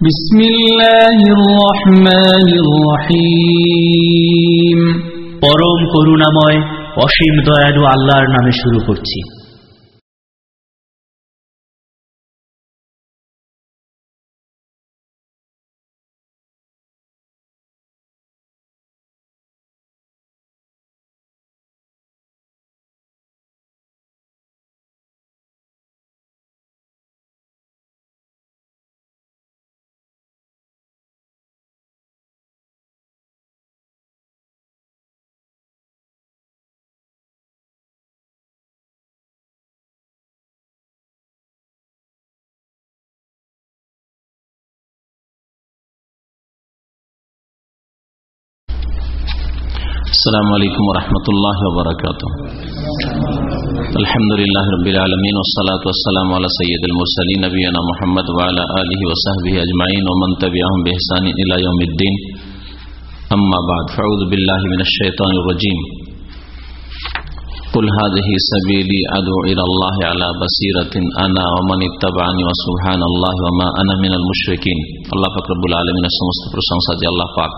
بسم الله الرحمن الرحيم পরম করুণাময় অসীম দয়ালু আল্লাহর নামে শুরু করছি السلام عليكم ورحمة الله وبركاته الحمد لله رب العالمين والصلاة والسلام على سيد المرسلين نبينا محمد وعلى آله وصحبه أجمعين ومن تبعهم بإحسان إلى يوم الدين أما بعد فأعوذ بالله من الشيطان الرجيم قل هذه سبيلي أدعو إلى الله على بصيرة أنا ومن اتبعني وسبحان الله وما أنا من المشركين الله فقر رب العالمين সমস্ত প্রশংসা যে আল্লাহ পাক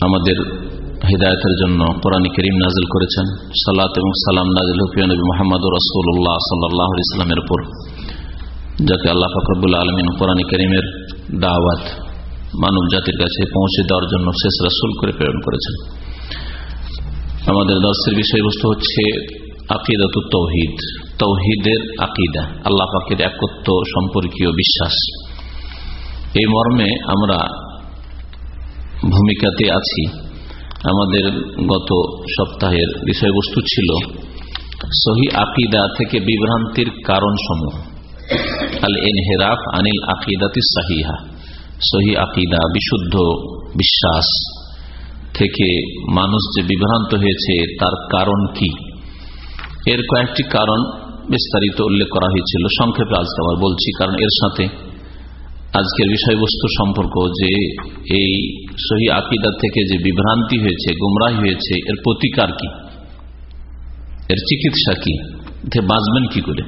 আমাদের হৃদায়তের জন্য কোরআন করিম নাজিল করেছেন। সালাত এবং সালাম নাজিল হুফিয়া নবী মোহাম্মদ রসুল্লাহ সাল্লাহ ইসলামের উপর। যাতে আল্লাহ ফকরবুল আলমিন কোরআন করিমের দাওয়াত মানব জাতির কাছে পৌঁছে দেওয়ার জন্য শেষ রাসুল করে প্রেরণ করেছেন। আমাদের দর্শের বিষয়বস্তু হচ্ছে আকিদাত তৌহিদ। তৌহিদের আকিদা, আল্লাহ পাকের একত্ব সম্পর্কীয় বিশ্বাস। এই মর্মে আমরা ভূমিকাতে আছি। আমাদের গত সপ্তাহের বিষয়বস্তু ছিল সহি আকিদা থেকে বিভ্রান্তির কারণ সমূহ আল এনহেরাফ আনিল আকিদাতি সাহিহা। সহি আকিদা, বিশুদ্ধ বিশ্বাস থেকে মানুষ যে বিভ্রান্ত হয়েছে, তার কারণ কি? এর কয়েকটি কারণ বিস্তারিত উল্লেখ করা হয়েছিল। সংক্ষেপে আজকে আবার বলছি, কারণ এর সাথে আজকের বিষয়বস্তু সম্পর্ক যে এই সহি আকিদা থেকে যে বিভ্রান্তি হয়েছে, গুমরাহ হয়েছে, এর প্রতিকার কি? এর চিকিৎসা কি? বাঁচবেন কি করে?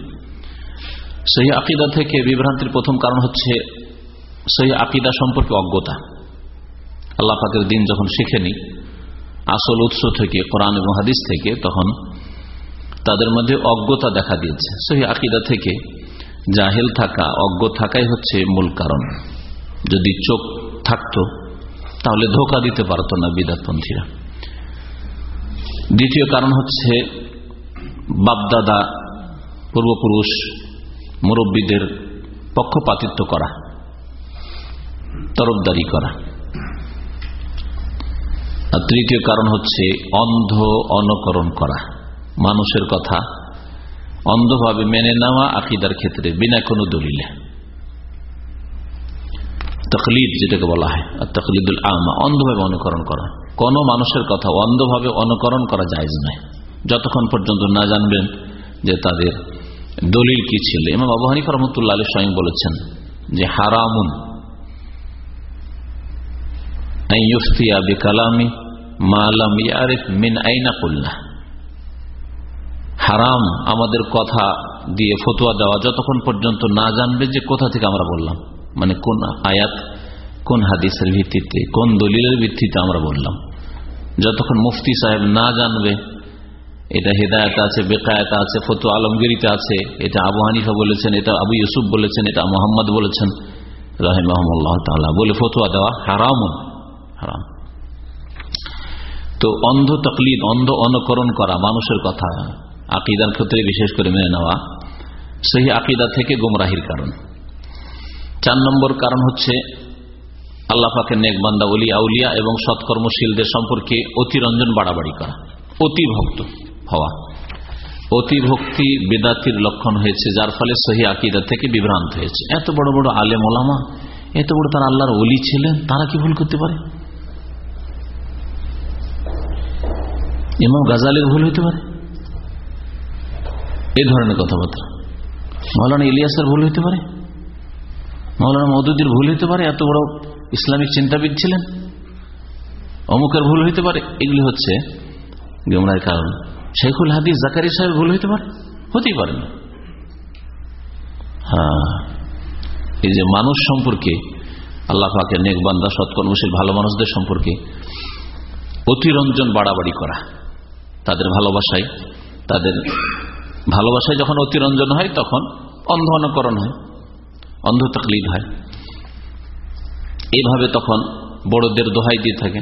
সহি আকিদা থেকে বিভ্রান্তির প্রথম কারণ হচ্ছে সহি আকিদা সম্পর্কে অজ্ঞতা। আল্লাহ দিন যখন শিখেনি আসল উৎস থেকে, কোরআন এবং হাদিস থেকে, তখন তাদের মধ্যে অজ্ঞতা দেখা দিয়েছে। সহি আকিদা থেকে জাহেল থাকা, অজ্ঞ থাকাই হচ্ছে মূল কারণ। যদি চোখ থাকতো তাহলে ধোকা দিতে পারত না বিদাতপন্থীরা। দ্বিতীয় কারণ হচ্ছে বাপদাদা, পূর্বপুরুষ, মুরব্বীদের পক্ষপাতিত্ব করা, তরফদারি করা। আর তৃতীয় কারণ হচ্ছে অন্ধ অনুকরণ করা, মানুষের কথা অন্ধভাবে মেনে নেওয়া আকিদার ক্ষেত্রে, বিনা কোনো দলিলে। তকলিদ যেটাকে বলা হয় আর তকলিদুল আমা, অন্ধভাবে অনুকরণ করা। কোন মানুষের কথা অন্ধভাবে অনুকরণ করা যায় নয়। যতক্ষণ পর্যন্ত না জানবেন যে তাদের দলিল কি ছিল। এমন আবু হানিফ রহমতুল্লাহ আলী স্বয়ং বলেছেন যে, হারামুন মিন হারাম আমাদের কথা দিয়ে ফতুয়া দেওয়া যতক্ষণ পর্যন্ত না জানবে যে কোথা থেকে আমরা বললাম। মানে কোন আয়াত, কোন হাদিসের ভিত্তিতে, কোন দলিলের ভিত্তিতে আমরা বললাম। যতক্ষণ মুফতি সাহেব না জানবে, এটা হেদায়ত আছে, বেকায়ত আছে ফতু আলমগিরিতে আছে, এটা আবু হানিফা বলেছেন, এটা আবু ইউসুফ বলেছেন, এটা মোহাম্মদ বলেছেন, রাহেমাহমুল্লাহ তালা বলে ফতুয়া দেওয়া হারাম হারাম। তো অন্ধ তকলিদ, অন্ধ অনুকরণ করা মানুষের কথা, আকিদার ক্ষেত্রে বিশেষ করে মেনে নেওয়া, সেই আকিদা থেকে গুমরাহির কারণ। চার নম্বর কারণ হচ্ছে আল্লাহ পাকের নেকবান্দা অলি আউলিয়া এবং সৎকর্মশীলদের সম্পর্কে অতিরঞ্জন বাড়াবাড়ি করা অতি ভক্ত হওয়া। অতি ভক্তি বেদাতির লক্ষণ হয়েছে, যার ফলে সহি আকিদা থেকে বিভ্রান্ত হয়েছে। এত বড় বড় আলেম ওলামা, এত বড় তার আল্লাহর অলি ছিলেন, তারা কি ভুল করতে পারে? ইমাম গাজালের ভুল হইতে পারে? এই ধরনের কথাবার্তা। মৌলানা ইলিয়াসের ভুল হইতে পারে? মৌলানা মদুদির ভুল হইতে পারে, এত বড় ইসলামিক চিন্তাবিদ ছিলেন। অমুকের ভুল হইতে পারে, এগুলি হচ্ছে গুমরার কারণ। শেখুল হাদিস জাকারি সাহেব ভুল হইতে পারে? হতেই পারে না। হ্যাঁ এই যে মানুষ সম্পর্কে, আল্লাহ পাকের নেকবান্দা সৎকর্মশীল, ভালো মানুষদের সম্পর্কে অতিরঞ্জন বাড়াবাড়ি করা, তাদের ভালোবাসায় তাদের ভালোবাসায় যখন অতিরঞ্জন হয়, তখন অন্ধ অনুকরণ হয়। অন্ধ তকলিদ হয় এইভাবে তখন বড়দের দোহাই দিয়ে থাকে।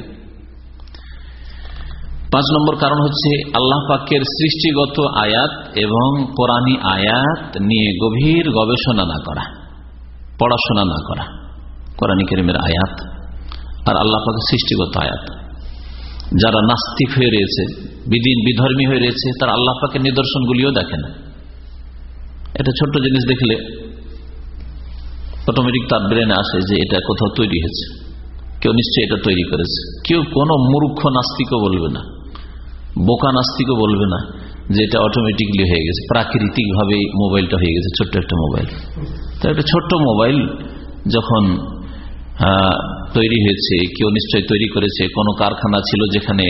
পাঁচ নম্বর কারণ হচ্ছে আল্লাহ পাকের সৃষ্টিগত আয়াত এবং কোরআনী আয়াত নিয়ে গভীর গবেষণা না করা, পড়াশোনা না করা, কোরআন কেরিমের আয়াত আর আল্লাহ পাকের সৃষ্টিগত আয়াত। যারা নাস্তিক হয়ে রয়েছে, বিদিন বিধর্মী হয়ে রয়েছে, তারা আল্লাহ পাকের নিদর্শনগুলিও দেখে না। এটা ছোট্ট জিনিস দেখলে অটোমেটিক তার ব্রেনে আসে যে এটা কোথাও তৈরি হয়েছে। কেউ নিশ্চয়ই এটা তৈরি করেছে। কেউ কোনো মূর্খ নাস্তিকও বলবে না, বোকা নাস্তিকও বলবে না যে এটা অটোমেটিকলি হয়ে গেছে। প্রাকৃতিক ভাবে মোবাইলটা হয়ে গেছে, ছোট্ট একটা মোবাইল। তো একটা ছোট্ট মোবাইল যখন তৈরি হয়েছে, কেউ নিশ্চয় তৈরি করেছে। কোনো কারখানা ছিল যেখানে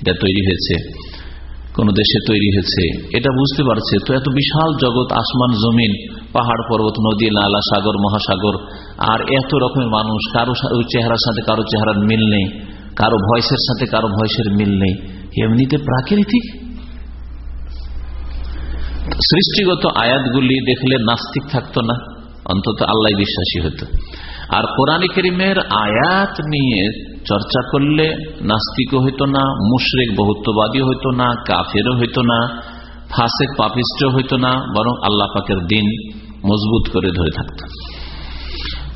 এটা তৈরি হয়েছে, কোন দেশে তৈরি হয়েছে। এটা বুঝতে পারছে, তো এত বিশাল জগৎ, আসমান, জমিন পাহাড়, পর্বত, নদী, নালা, সাগর, মহাসাগর। আর এত রকমের মানুষ, কারও চেহারার সাথে কারও চেহারার মিল নেই, কারও ভয়েসের সাথে কারও ভয়েসের মিল নেই। এমনিতে প্রাকৃতিক। সৃষ্টিগত আয়াতগুলি দেখলে নাস্তিক থাকতো না, অন্তত আল্লাহ বিশ্বাসী হতো। আর কোরআন করিমের আয়াত নিয়ে চর্চা করলে নাস্তিকও হইতো না, মুশরেক বহুত্ববাদী হইতো না, কাফেরও হইতো না ফাসেক পাপিষ্ট হইত না, বরং আল্লাহ পাকের দিন মজবুত করে ধরে থাকত।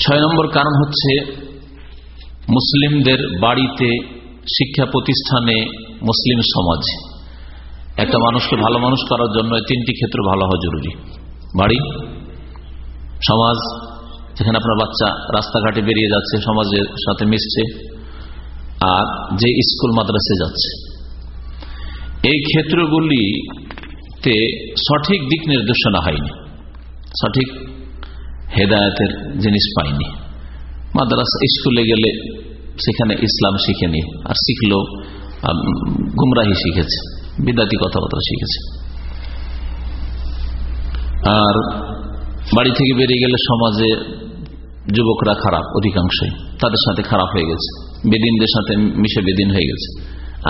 ছয় নম্বর কারণ হচ্ছে, মুসলিমদের বাড়িতে শিক্ষা প্রতিষ্ঠানে মুসলিম সমাজ। একটা মানুষকে ভালো মানুষ করার জন্য তিনটি ক্ষেত্র ভালো হওয়া জরুরি। বাড়ি, সমাজ, যেখানে আপনার বাচ্চা রাস্তাঘাটে বেরিয়ে যাচ্ছে, সমাজের সাথে মিশছে, আর যে স্কুল মাদ্রাসে যাচ্ছে। এই ক্ষেত্রগুলিতে সঠিক দিক নির্দেশনা হয়নি, সঠিক হেদায়তের জিনিস পাইনি মাদ্রাস স্কুলে গেলে সেখানে ইসলাম শিখেনি, আর শিখলো গুমরাহি শিখেছে, বিদ্যাতি কথাবার্তা শিখেছে। আর বাড়ি থেকে বেরিয়ে গেলে সমাজে যুবকরা খারাপ, অধিকাংশই তাদের সাথে খারাপ হয়ে গেছে, বেদিনদের সাথে মিশে বেদিন হয়ে গেছে।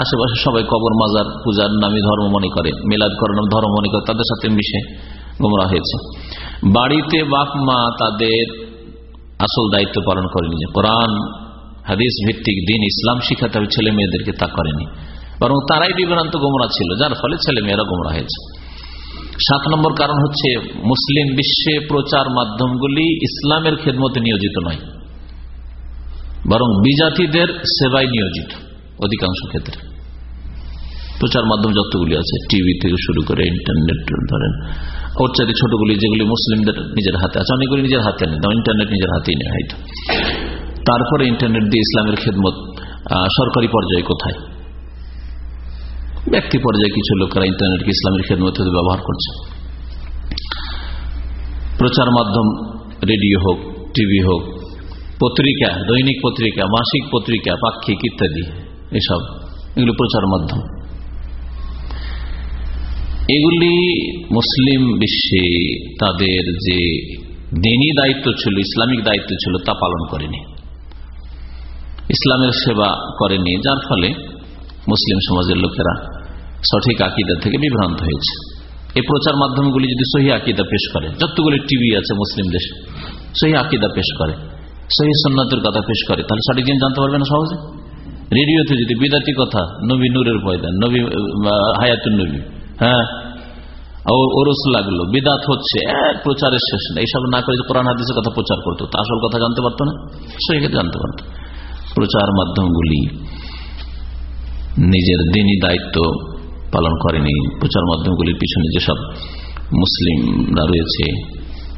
আশেপাশে সবাই কবর, মাজার, পূজার নামে ধর্ম মনে করে, মেলাদ করার ধর্ম মনে করে, তাদের সাথে মিশে গোমরা হয়েছে। বাড়িতে বাপ, মা তাদের আসল দায়িত্ব পালন করেনি কোরআন, হাদিস ভিত্তিক দিন, ইসলাম শিখাতে হবে, ছেলে মেয়েদেরকে তা করেনি। বরং তারাই বিভ্রান্ত গোমরা ছিল, যার ফলে ছেলে মেয়েরা গোমরা হয়েছে। সাত নম্বর কারণ হচ্ছে মুসলিম বিশ্বে প্রচার মাধ্যমগুলি ইসলামের খেদমতে নিয়োজিত নয়, বরং বিজাতিদের সেবায় নিয়োজিত। অধিকাংশ ক্ষেত্রে। প্রচার মাধ্যম যতগুলি আছে, টিভি থেকে শুরু করে ইন্টারনেট, ধরেন, ওর ছোটগুলি যেগুলি মুসলিমদের নিজের হাতে আছে, অনেকগুলি নিজের হাতে নেই ইন্টারনেট নিজের হাতেই নেই হয়তো। তারপরে ইন্টারনেট দিয়ে ইসলামের খেদমত সরকারি পর্যায়ে কোথায়? ব্যক্তি পর্যায়ে কিছু লোকেরা ইন্টারনেটকে ইসলামের খেদমত ব্যবহার করছে। প্রচার মাধ্যম, রেডিও হোক, টিভি হোক, পত্রিকা, দৈনিক পত্রিকা, মাসিক পত্রিকা, পাক্ষিক ইত্যাদি। এসব, এগুলো প্রচার মাধ্যম। এগুলি মুসলিম বিশ্বে তাদের যে দিনই দায়িত্ব ছিল, ইসলামিক দায়িত্ব ছিল, তা পালন করেনি। ইসলামের সেবা করেনি, যার ফলে মুসলিম সমাজের লোকেরা সঠিক আকিদা থেকে বিভ্রান্ত হয়েছে। এই প্রচার মাধ্যমগুলি যদি সহি আকিদা পেশ করে, যতগুলি টিভি আছে মুসলিম দেশে, সহি আকিদা পেশ করে, সহি সন্ন্যতের কথা পেশ করে, তাহলে সঠিক দিন জানতে পারবে না সহজে? রেডিওতে যদি বিদাতি কথা, নবী নূরের পয়দা নবী হায়াতুল নবী হ্যাঁ? ওরস লাগল, বিদাত হচ্ছে, এক প্রচারের শেষ না এইসব না করে কোরআন, হাদিসের কথা প্রচার করতো, তা আসল কথা জানতে পারতো না? সহি জানতে পারতো। প্রচার মাধ্যমগুলি নিজের দিনই দায়িত্ব পালন করেনি। প্রচার মাধ্যমগুলির পিছনে যেসব মুসলিমরা রয়েছে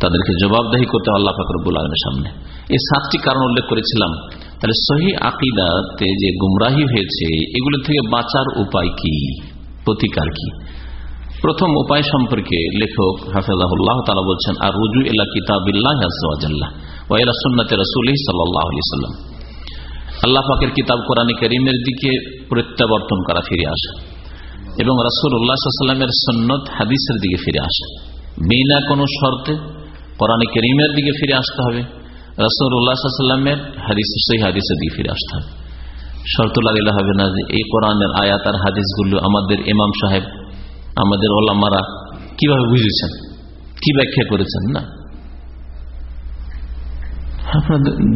তাদেরকে জবাবদাহি করতে আল্লাহ ফাকরবুল আলমের সামনে। এই সাতটি কারণ উল্লেখ করেছিলাম। তাহলে সহি আকিদাতে যে গুমরাহি হয়েছে, এগুলো থেকে বাঁচার উপায় কি? প্রতিকার কি? প্রথম উপায় সম্পর্কে লেখক হাফেজাহুল্লাহ বলছেন আর রুজু কিতাব কোরআন করিমের দিকে প্রত্যাবর্তন করা ফিরে আসা এবং রাসুল উল্লাহামের সন্ন্যত হাদিসের দিকে ফিরে আসা। বিনা কোনো শর্তে কোরআন করিমের দিকে ফিরে আসতে হবে। রসুল্লাহামের হাদিস, সেই হাদিসে দিয়ে ফিরে আসতে হবে। শর্ত লাগাইলে হবে না যে এই কোরআনের আয়াত আর হাদিসগুলো আমাদের ইমাম সাহেব, আমাদের ওলামারা কীভাবে বুঝেছেন? কি ব্যাখ্যা করেছেন না?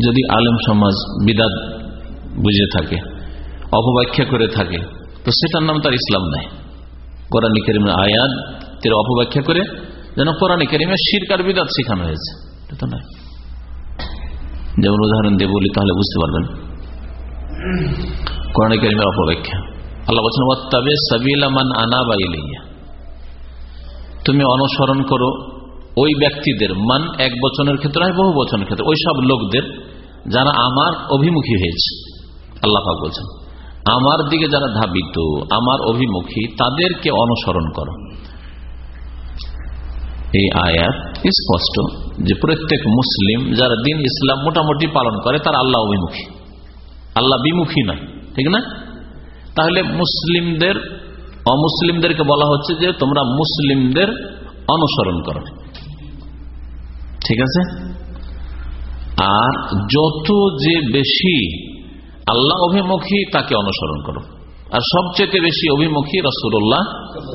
যদি আলেম সমাজ বিদাত বুঝে থাকে, অপব্যাখ্যা করে থাকে, তো সেটার নাম তার ইসলাম নাই। কোরআন করিমের আয়াত তের অপব্যাখ্যা করে যেন কোরআন করিমের শিরকার বিদাত শেখানো হয়েছে। যেমন উদাহরণ দিয়ে বলি, তাহলে বুঝতে পারবেন। কোরআন করিমের অপব্যাখ্যা। আল্লাহ বলছেন, ওয়াত্তাবে সাবিলামান আনা বা ইলাইয়া। তুমি অনুসরণ করো ওই ব্যক্তিদের। মান এক বচনের ক্ষেত্রে হয় বহু বচনের ক্ষেত্রে। ওই সব লোকদের যারা আমার অভিমুখী হয়েছে। আল্লাহ বলছেন, আমার দিকে যারা ধাবিত, আমার অভিমুখী, তাদেরকে অনুসরণ করো। এই আয়াত স্পষ্ট যে প্রত্যেক মুসলিম যারা দিন ইসলাম মোটামুটি পালন করে, তার আল্লাহ অভিমুখী। আল্লাহ বিমুখী নয়, ঠিক না? তাহলে মুসলিমদের, অমুসলিমদেরকে বলা হচ্ছে যে তোমরা মুসলিমদের অনুসরণ করো। ঠিক আছে? আর যত যে বেশি আল্লাহ অভিমুখী, তাকে অনুসরণ করো। আর সবচেয়ে বেশি অভিমুখী রসুল্লাহ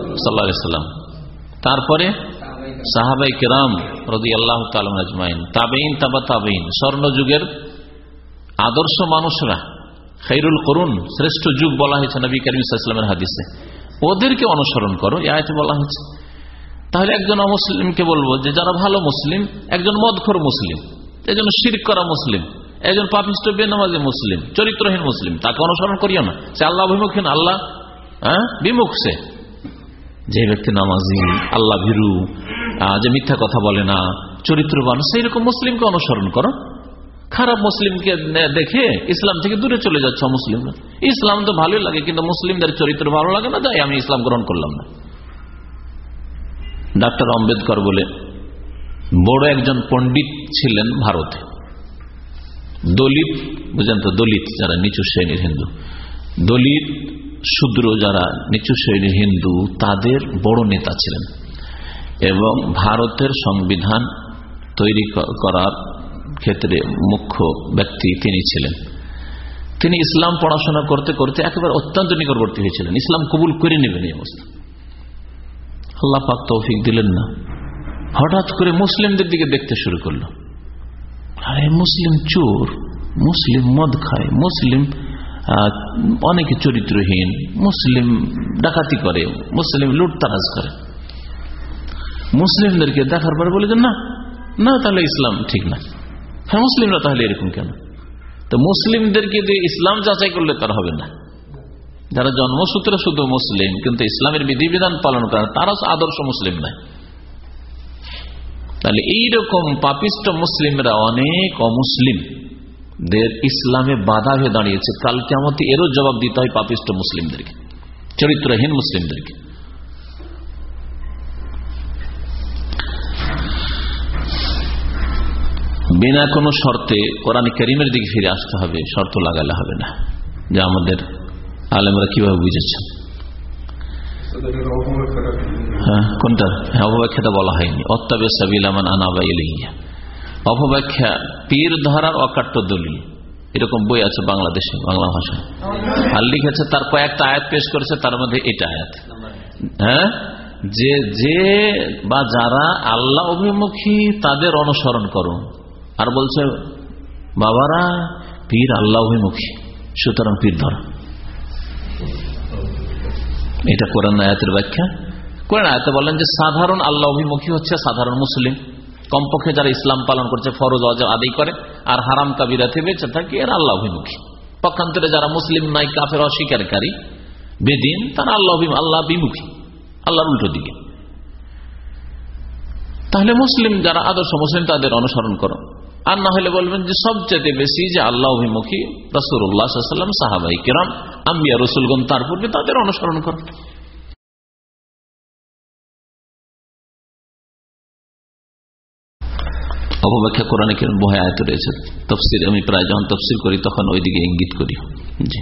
সাল্লা সাল্লাম তারপরে সাহাবাই কেরাম রদি আল্লাহ তালমাইন তাবেইন তাবা তাবেইন স্বর্ণযুগের আদর্শ মানুষরা খৈরুল করুন, শ্রেষ্ঠ যুগ বলা হয়েছে নবী করিম ইসলামের হাদিসে। ওদেরকে অনুসরণ করো এ আয়তে বলা হয়েছে। তাহলে একজন অমুসলিমকে বলব যে যারা ভালো মুসলিম, একজন মদখর মুসলিম, একজন শির করা মুসলিম, একজন পাপিষ্ট, বেনামাজি মুসলিম, চরিত্রহীন মুসলিম, তাকে অনুসরণ করিও না। সে আল্লাহ অভিমুখী না, আল্লাহ হ্যাঁ বিমুখ সে। যে ব্যক্তি নামাজি, আল্লাহ ভীরু যে মিথ্যা কথা বলে না, চরিত্রবান সেই রকম মুসলিমকে অনুসরণ করো। খারাপ মুসলিমকে দেখে ইসলাম থেকে দূরে চলে যাচ্ছে মুসলিমরা ইসলাম তো ভালোই লাগে, কিন্তু মুসলিমদের চরিত্র ভালো লাগে না তাই আমি ইসলাম গ্রহণ করলাম না। ডাক্তার আম্বেদকর বলে, বড় একজন পণ্ডিত ছিলেন ভারতে। দলিত, বুঝেন তো, দলিত, যারা নিচু শ্রেণির হিন্দু। দলিত শূদ্র যারা নিচু শৈলী হিন্দু, তাদের বড় নেতা ছিলেন। এবং ভারতের সংবিধান তৈরি করার ক্ষেত্রে মুখ্য ব্যক্তি তিনি ছিলেন। তিনি ইসলাম পড়াশোনা করতে করতে একেবারে অত্যন্ত নিকটবর্তী হয়েছিলেন। ইসলাম কবুল করে নেবেন এই অবস্থা। আল্লাহ পাক তৌফিক দিলেন না। হঠাৎ করে মুসলিমদের দিকে দেখতে শুরু করল। আরে মুসলিম চোর, মুসলিম মদ খায়, মুসলিম অনেকে চরিত্রহীন, মুসলিম ডাকাতি করে, মুসলিম লুটতারাজ করে। মুসলিমদেরকে দেখার পরে বলে যে, না না, তাহলে ইসলাম ঠিক না। হ্যাঁ মুসলিমরা তাহলে এরকম কেন? তো মুসলিমদেরকে দিয়ে ইসলাম যাচাই করলে তার হবে না। যারা জন্মসূত্রে শুধু মুসলিম, কিন্তু ইসলামের বিধিবিধান পালন করে, তারা আদর্শ মুসলিম নয়। তাহলে এইরকম পাপিষ্ট মুসলিমরা অনেক অমুসলিম। দের ইসলামে বাধা হয়ে দাঁড়িয়েছে। কাল কেমতে এরও জবাব দিতে হয় পাপিষ্ট মুসলিমদেরকে, চরিত্রহীন মুসলিমদেরকে। বিনা কোনো শর্তে কোরআন করিমের দিকে ফিরে আসতে হবে, শর্ত লাগালে হবে না, যে আমাদের আলেমরা কীভাবে বুঝেছেন হ্যাঁ কোনটা? হ্যাঁ অপব্যাখ্যাটা বলা হয়নি। অত্তাবে সাবিলামান আনাবা ইলাইয়া। অপব্যাখ্যা পীর ধরার অকাট্য দলিল। এরকম বই আছে বাংলাদেশে, বাংলা ভাষায়। আর লিখেছে, তার কয়েকটা আয়াত পেশ করেছে, তার মধ্যে এটা আয়াত। হ্যাঁ? যে যে বা যারা আল্লাহ অভিমুখী তাদের অনুসরণ করো আর বলছে, বাবারা, পীর আল্লাহ অভিমুখী, সুতরাং পীর ধরা। এটা কোরআন আয়াতের ব্যাখ্যা। কোরআন আয়াতে বলেন যে, সাধারণ আল্লাহ অভিমুখী হচ্ছে সাধারণ মুসলিম। কমপক্ষে যারা ইসলাম পালন করছে, ফরজ অজব আদায় করে, আর হারাম কাবিরাতে বেঁচে থাকে, এরা আল্লাহ অভিমুখী। পক্ষান্তরে যারা মুসলিম নাই কাফের, অস্বীকারী, বেদিন, তারা আল্লাহ আল্লাহ বিমুখী, আল্লাহর উল্টো দিকে। তাহলে মুসলিম যারা আদর্শ মুসলিম, তাদের অনুসরণ করো। আর না হলে বলবেন যে সবচেয়ে বেশি যে আল্লাহ অভিমুখী রসুল্লাহাম সাহাবাই কিরাম, আম্বিয়া রসুলগন তার পূর্বে তাদের অনুসরণ করো। অপব্যাখ্যা কোরআনে কিরম বহে আয়ত রয়েছে। তফসির আমি প্রায় যখন তফসির করি, তখন ওইদিকে ইঙ্গিত করি। জি।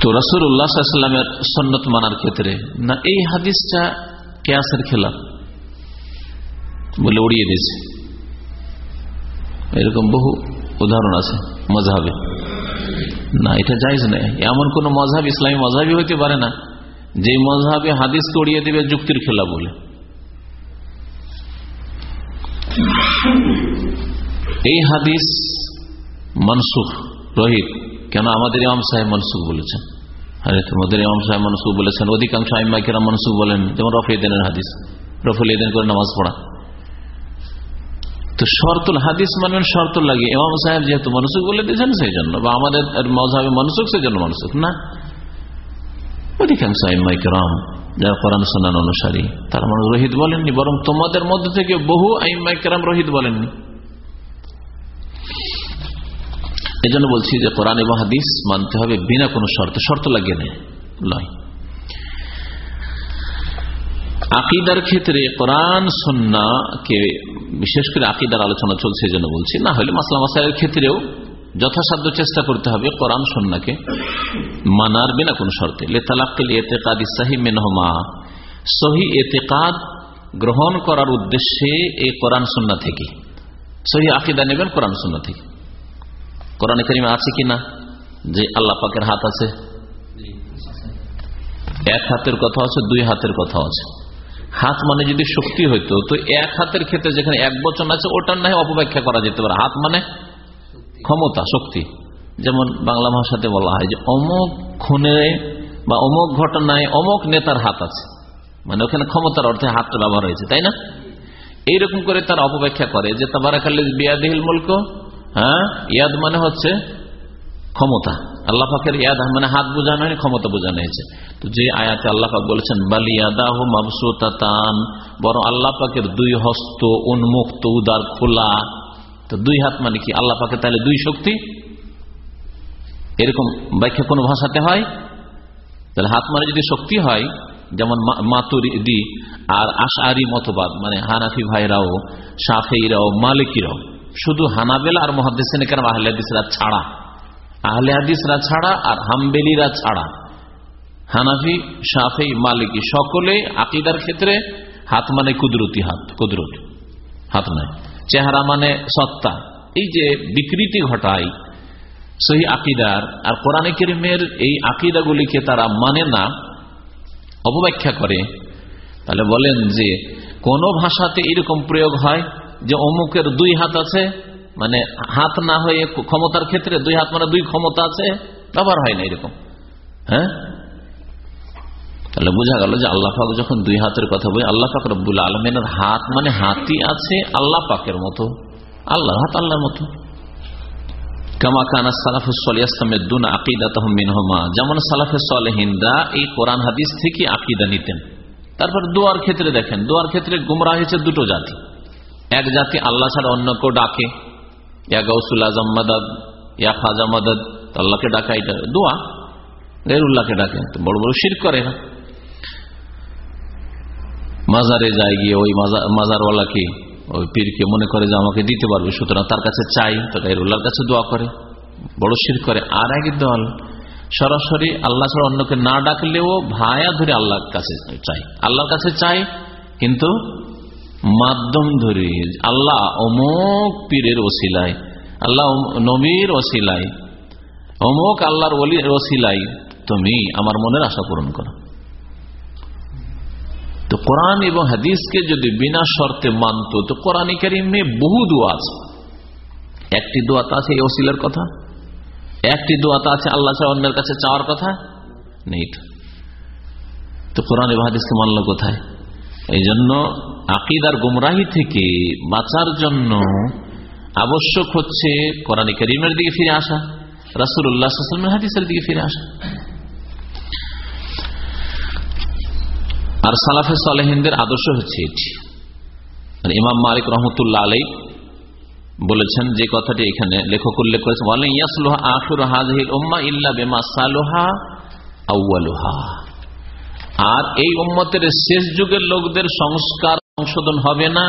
তো রসুল্লাহামের সন্ন্যত মানার ক্ষেত্রে, না, এই হাদিসটা কেয়াসের খেলা বলে উড়িয়ে দিয়েছে। এরকম বহু উদাহরণ আছে মজাবে না, এটা যাইজ নেই এমন কোন মজাব ইসলামী মজাবই হইতে পারে না। যে মজাবে হাদিস উড়িয়ে দিবে যুক্তির খেলা বলে। এই হাদিস মনসুখ, রহিত, কেন আমাদের ইমাম সাহেব মনসুখ বলেছেন? আরে, তোমাদের ইমাম সাহেব মনসুখ বলেছেন, অধিকাংশ আইমাকেরা মনসুখ বলেন, যেমন রফিদিনের হাদিস। রফুল ইদিন করে নামাজ পড়া। তো শর্তুল হাদিস মানবেন, শর্তুল লাগে। ইমাম সাহেব যেহেতু মনসুখ বলে দিয়েছেন সেই জন্য বা আমাদের মজাবে মনসুখ সেই জন্য মনসুখ। না। অধিকাংশ আইমাইকরাম যারা কোরআন সোনান অনুসারী, তারা মানুষ রোহিত বলেননি, বরং তোমাদের মধ্যে থেকে বহু আইমাইকরাম রোহিত বলেননি। এই জন্য বলছি যে কোরআন এবং হাদিস মানতে হবে বিনা কোনো শর্ত শর্ত লাগিয়ে নয় আকিদার ক্ষেত্রে কোরআন সন্না কে বিশেষ করে আকিদার আলোচনা চলছে জন্য বলছি, না হলে মাসলাম মাসাইলের ক্ষেত্রেও যথাসাধ্য চেষ্টা করতে হবে কোরআন সন্নাকে মানার বিনা কোন শর্তে। লেতালাক্কেল ইসাহি মেনহমা। সহি এতেকাদ গ্রহণ করার উদ্দেশ্যে এই কোরআন সন্না থেকে। সহি আকিদা নেবেন কোরআন সন্না থেকে। কোরআন করিমে আছে কি না যে আল্লাহ পাকের হাত আছে। এক হাতের কথা আছে, দুই হাতের কথা আছে। হাত মানে যদি শক্তি হইতো, তো এক হাতের ক্ষেত্রে যেখানে এক বচন আছে, ওটার নাই অপব্যাখ্যা করা যেতে পারে। হাত মানে ক্ষমতা, শক্তি। যেমন বাংলা ভাষাতে বলা হয় যে অমুক খুনে বা অমুক ঘটনায় অমুক নেতার হাত আছে। মানে ওখানে ক্ষমতার অর্থে হাতটা ব্যবহার হয়েছে, তাই না? এইরকম করে তার অপব্যাখ্যা করে যে তাবারাকাল্লি বিয়াদিহিল মুলক হ্যাঁ? ইয়াদ মানে হচ্ছে ক্ষমতা। আল্লাহ পাকের ইয়াদ মানে হাত বোঝানো হয়নি, ক্ষমতা বোঝানো হয়েছে। তো যে আয়াতে আল্লাহ পাক বলেছেন বালিয়াদাহ মাবসুতান বরং আল্লাহ পাকের দুই হস্ত উন্মুক্ত, উদার, খোলা তো দুই হাত মানে কি আল্লাহ পাকে তাহলে দুই শক্তি? এরকম ব্যাখ্যা কোন ভাষাতে হয়? তাহলে হাত মানে যদি শক্তি হয়, যেমন মাতুরি আর আশারি মতবাদ মানে হানাফি ভাইরাও সাফেইরাও মালিকিরাও, শুধু হানাবেলা আর মহাদিসেন কেন আহলে হাদিসরা ছাড়া। আহলে হাদিসরা ছাড়া আর হামবেলিরা ছাড়া। হানাফি সাফেই মালিকি, সকলে আকিদার ক্ষেত্রে হাত মানে কুদরতি হাত, কুদরত। হাত নয় চেহারা মানে সত্তা। এই যে বিকৃতি ঘটায় সহি আকিদার, আর কোরআনে কেরিমের এই আকিদাগুলিকে তারা মানে না, অপব্যাখ্যা করে, তাহলে বলেন যে কোন ভাষাতে এরকম প্রয়োগ হয় যে অমুকের দুই হাত আছে মানে হাত না হয়ে ক্ষমতার ক্ষেত্রে দুই হাত মানে দুই ক্ষমতা আছে, ব্যবহার হয় না এরকম। হ্যাঁ? তাহলে বোঝা গেল যে আল্লাহ পাক যখন দুই হাতের কথা বলি, আল্লাহ পাক রব্বুল আলমেনের হাত মানে হাতি আছে আল্লাহ পাকের মতো। আল্লাহ হাত আল্লাহর মতো। যেমন এই কোরআন হাদিস থেকে নিতেন। তারপর ক্ষেত্রে দেখেন ক্ষেত্রে হয়েছে দুটো জাতি। এক জাতি আল্লাহ ছাড়া অন্য কেউ ডাকে। আল্লাহকে ডাকা এটা দোয়া। গেরুল্লাহকে ডাকে। বড় বড় শির করে না। মাজারে যায় গিয়ে ওই মাজারওয়ালাকে ওই পীরকে মনে করে যে আমাকে দিতে পারবে, সুতরাং তার কাছে চাই, তো গেরুল্লাহর কাছে দোয়া করে, বড় শির করে। আর এক দল, সরাসরি আল্লাহ ছাড়া অন্যকে না ডাকলেও ভায়া ধরে আল্লাহর কাছে চাই। আল্লাহর কাছে চাই, কিন্তু মাধ্যম ধরে, আল্লাহ অমুক পীরের ওসিলায়, আল্লাহ নবীর ওসিলায়, অমুক আল্লাহর ওসিলাই তুমি আমার মনের আশা পূরণ করো। তো কোরআন এবং হাদিসকে যদি বিনা শর্তে মানত, তো কোরআন কারিমে বহু দোয়া আছে। একটি দোয়াতে আছে এই ওসিলার কথা। একটি দোয়াতে আছে আল্লাহ অন্যের কাছে চাওয়ার কথা। নেই তো কোরআন এবং হাদিসকে মানলো কোথায়? এই জন্য আকিদার গুমরাহি থেকে বাঁচার জন্য আবশ্যক হচ্ছে কোরআন করিমের দিকে ফিরে আসা রাসুল্লাহ হাদিসের দিকে ফিরে আসা। আর সালাফে সালেহিনদের আদর্শ হচ্ছে এটি। ইমাম মালিক রহমতুল্লাহ আলাই বলেছেন যে কথাটি এখানে লেখক উল্লেখ করেছেন বলেন ইয়াসলুহা আখুর হাজহিল উম্মা ইল্লা বেমা সালুহা আউ্বালুহা আর এই উম্মতের শেষ যুগের লোকদের সংস্কার সংশোধন হবে না,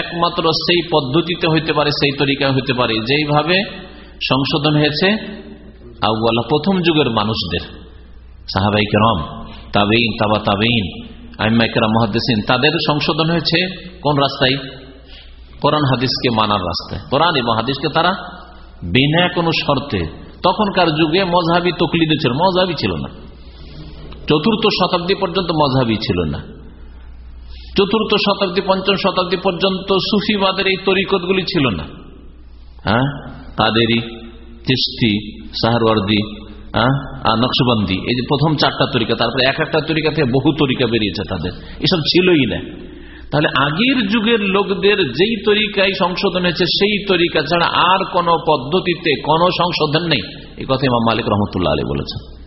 একমাত্র সেই পদ্ধতিতে হইতে পারে, সেই তরিকায় হইতে পারে, যেইভাবে সংশোধন হয়েছে আউ্বালা প্রথম যুগের মানুষদের, সাহাবাই কেরম তাবেইন তাবা তাবেইন আহমাইকেরা মহাদিসিন তাদের সংশোধন হয়েছে কোন রাস্তায়? কোরআন হাদিসকে মানার রাস্তায়। কোরআন এবং হাদিসকে তারা বিনা কোনো শর্তে, তখনকার যুগে মজহাবি তকলিদ ছিল মজহাবি ছিল না। চতুর্থ শতাব্দী পর্যন্ত মজহাবি ছিল না। চতুর্থ শতাব্দী, পঞ্চম শতাব্দী পর্যন্ত সুফিবাদের এই তরিকতগুলি ছিল না। হ্যাঁ? তাদেরই চিস্তি সাহারওয়ার্দি নকশবন্দি। এই যে প্রথম চারটা তরিকা, তারপরে এক একটা তরিকা থেকে বহু তরিকা বেরিয়েছে তাদের। এসব ছিলই না। তাহলে আগের যুগের লোকদের যেই তরিকায় সংশোধন হয়েছে, সেই তরিকা ছাড়া আর কোন পদ্ধতিতে কোন সংশোধন নেই। এই কথা ইমাম মালিক রহমতুল্লাহ আলী বলেছেন।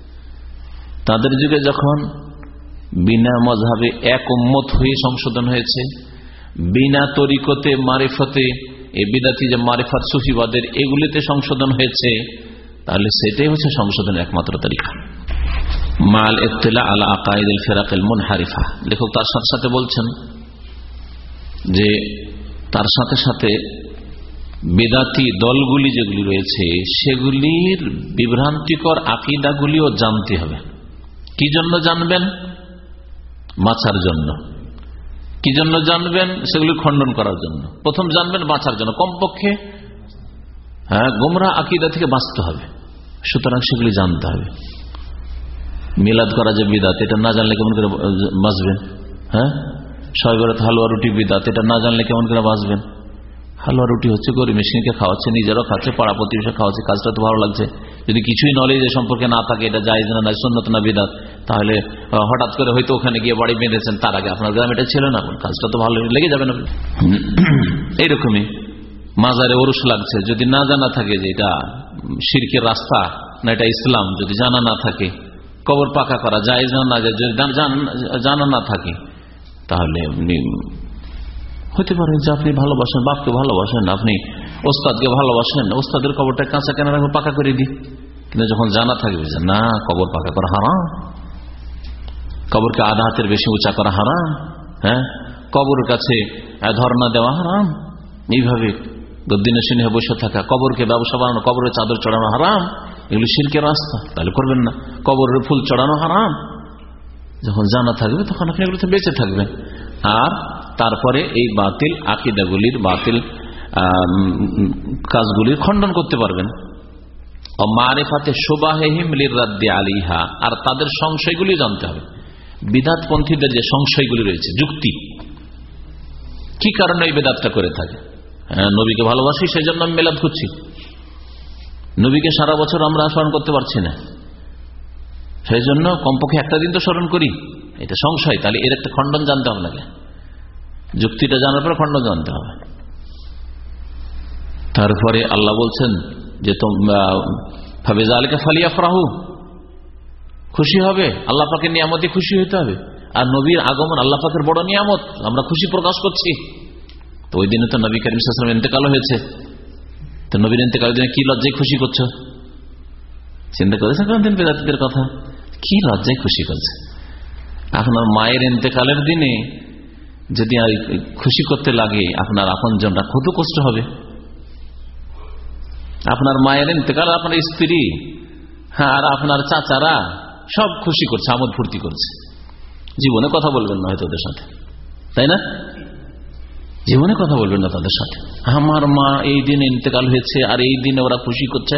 তাদের যুগে যখন বিনা মজাবে এক উম্মত হয়ে সংশোধন হয়েছে, বিনা তরিকতে মারিফতে এ বিদাতি যে মারিফাত সুফিবাদের, এগুলিতে সংশোধন হয়েছে তাহলে সেটাই হচ্ছে সংশোধনের একমাত্র তরিকা। মাল ইত্তেলা আলা আকাইদুল ফেরাকেল মুন হারিফা লেখক তার সাথে সাথে বলছেন যে তার সাথে সাথে বেদাতি দলগুলি যেগুলি রয়েছে, সেগুলির বিভ্রান্তিকর আকিদাগুলিও জানতে হবে। কি জন্য জানবেন? বাঁচার জন্য। কি জন্য জানবেন? সেগুলি খণ্ডন করার জন্য। প্রথম জানবেন বাঁচার জন্য। কমপক্ষে গোমরা আকিদা থেকে বাঁচতে হবে। সুতরাং সেগুলি জানতে হবে। মিলাদ করা যে বিদাত এটা না জানলে কেমন করে বাঁচবেন? হ্যাঁ? সয়বরত হালুয়া রুটি বিদাত এটা না জানলে কেমন করে বাঁচবেন? হালুয়া রুটি হচ্ছে গরিব মেশিনকে খাওয়াচ্ছে নিজেরাও খাচ্ছে পাড়া প্রতিবেশে খাওয়াচ্ছে কাজটা তো ভালো লাগছে। যদি কিছুই নলেজ সম্পর্কে না থাকে এটা যায় না না সন্ন্যত না বিদাত তাহলে হঠাৎ করে হয়তো ওখানে গিয়ে বাড়ি বেঁধেছেন তার আগে আপনার গ্রাম এটা ছিল না কাজটা তো ভালো লেগে যাবে না। এইরকমই। মাজারে ওরুস লাগছে। যদি না জানা থাকে যে এটা শিরকের রাস্তা, না এটা ইসলাম, যদি জানা না থাকে, কবর পাকা করা যায় না যায় যদি জানা না থাকে, তাহলে হতে পারে যে আপনি ভালোবাসেন, বাপকে ভালোবাসেন, আপনি ওস্তাদকে ভালোবাসেন, ওস্তাদের কবরটা কাঁচা কেনা রাখব পাকা করে দিই। কিন্তু যখন জানা থাকবে যে না, কবর পাকা করা হারাম, কবরকে আধা হাতের বেশি উঁচা করা হারাম হ্যাঁ কবরের কাছে ধর্ণা দেওয়া হারাম, এইভাবে গদ্দিনে শুনে বসে থাকা, কবরকে ব্যবসা বানানো কবরের চাদর চড়ানো হারাম, এগুলো শিল্পের রাস্তা, তাহলে করবেন না। কবরের ফুল চড়ানো হারাম। যখন জানা থাকবে, তখন আপনি এগুলোতে বেঁচে থাকবেন। আর তারপরে এই বাতিল আকিদাগুলির, বাতিল কাজগুলির খণ্ডন করতে পারবেন। মারেফাতে সোবাহিম লিরাদ্দি আলিহা, আর তাদের সংশয়গুলি জানতে হবে। বিধাতপন্থীদের যে সংশয়গুলি রয়েছে, যুক্তি, কি কারণে এই বেদাতটা করে থাকে? নবীকে ভালোবাসি সেই জন্য আমি মেলাদ করছি নবীকে সারা বছর আমরা স্মরণ করতে পারছি না। সেই জন্য কমপক্ষে একটা দিন তো স্মরণ করি। এটা সংশয়, তাহলে এর একটা খণ্ডন জানতে হবে লাগে যুক্তিটা জানার পর খণ্ডন জানতে হবে। তারপরে আল্লাহ বলছেন যে ফাবেজা আলীকে ফালিয়া ফরাহু খুশি হবে, আল্লাহ পাকের নিয়ামতে খুশি হইতে হবে। আর নবীর আগমন আল্লাহ পাকের বড় নিয়ামত, আমরা খুশি প্রকাশ করছি। তো ওই দিনে তো নবী করিম সাল্লাম ইন্তেকাল হয়েছে। তো নবীর ইন্তেকালের দিনে কি লজ্জায় খুশি করছ? চিন্তা করেছেন কোনদিন বেদাতিদের কথা? কি লজ্জায় খুশি করছে? আপনার মায়ের ইন্তেকালের দিনে যদি খুশি করতে লাগে, আপনার আপন জনরা কত কষ্ট হবে। আপনার মায়ের ইন্তেকাল, আপনার স্ত্রী হ্যাঁ আর আপনার চাচারা সব খুশি করছে, আমোদ ফুর্তি করছে। জীবনে কথা বলবেন না হয়তো ওদের সাথে। তাই না? জীবনে কথা বলবেন না তাদের সাথে। আমার মা এই দিন ইন্তেকাল হয়েছে, আর এই দিনে ওরা খুশি করছে।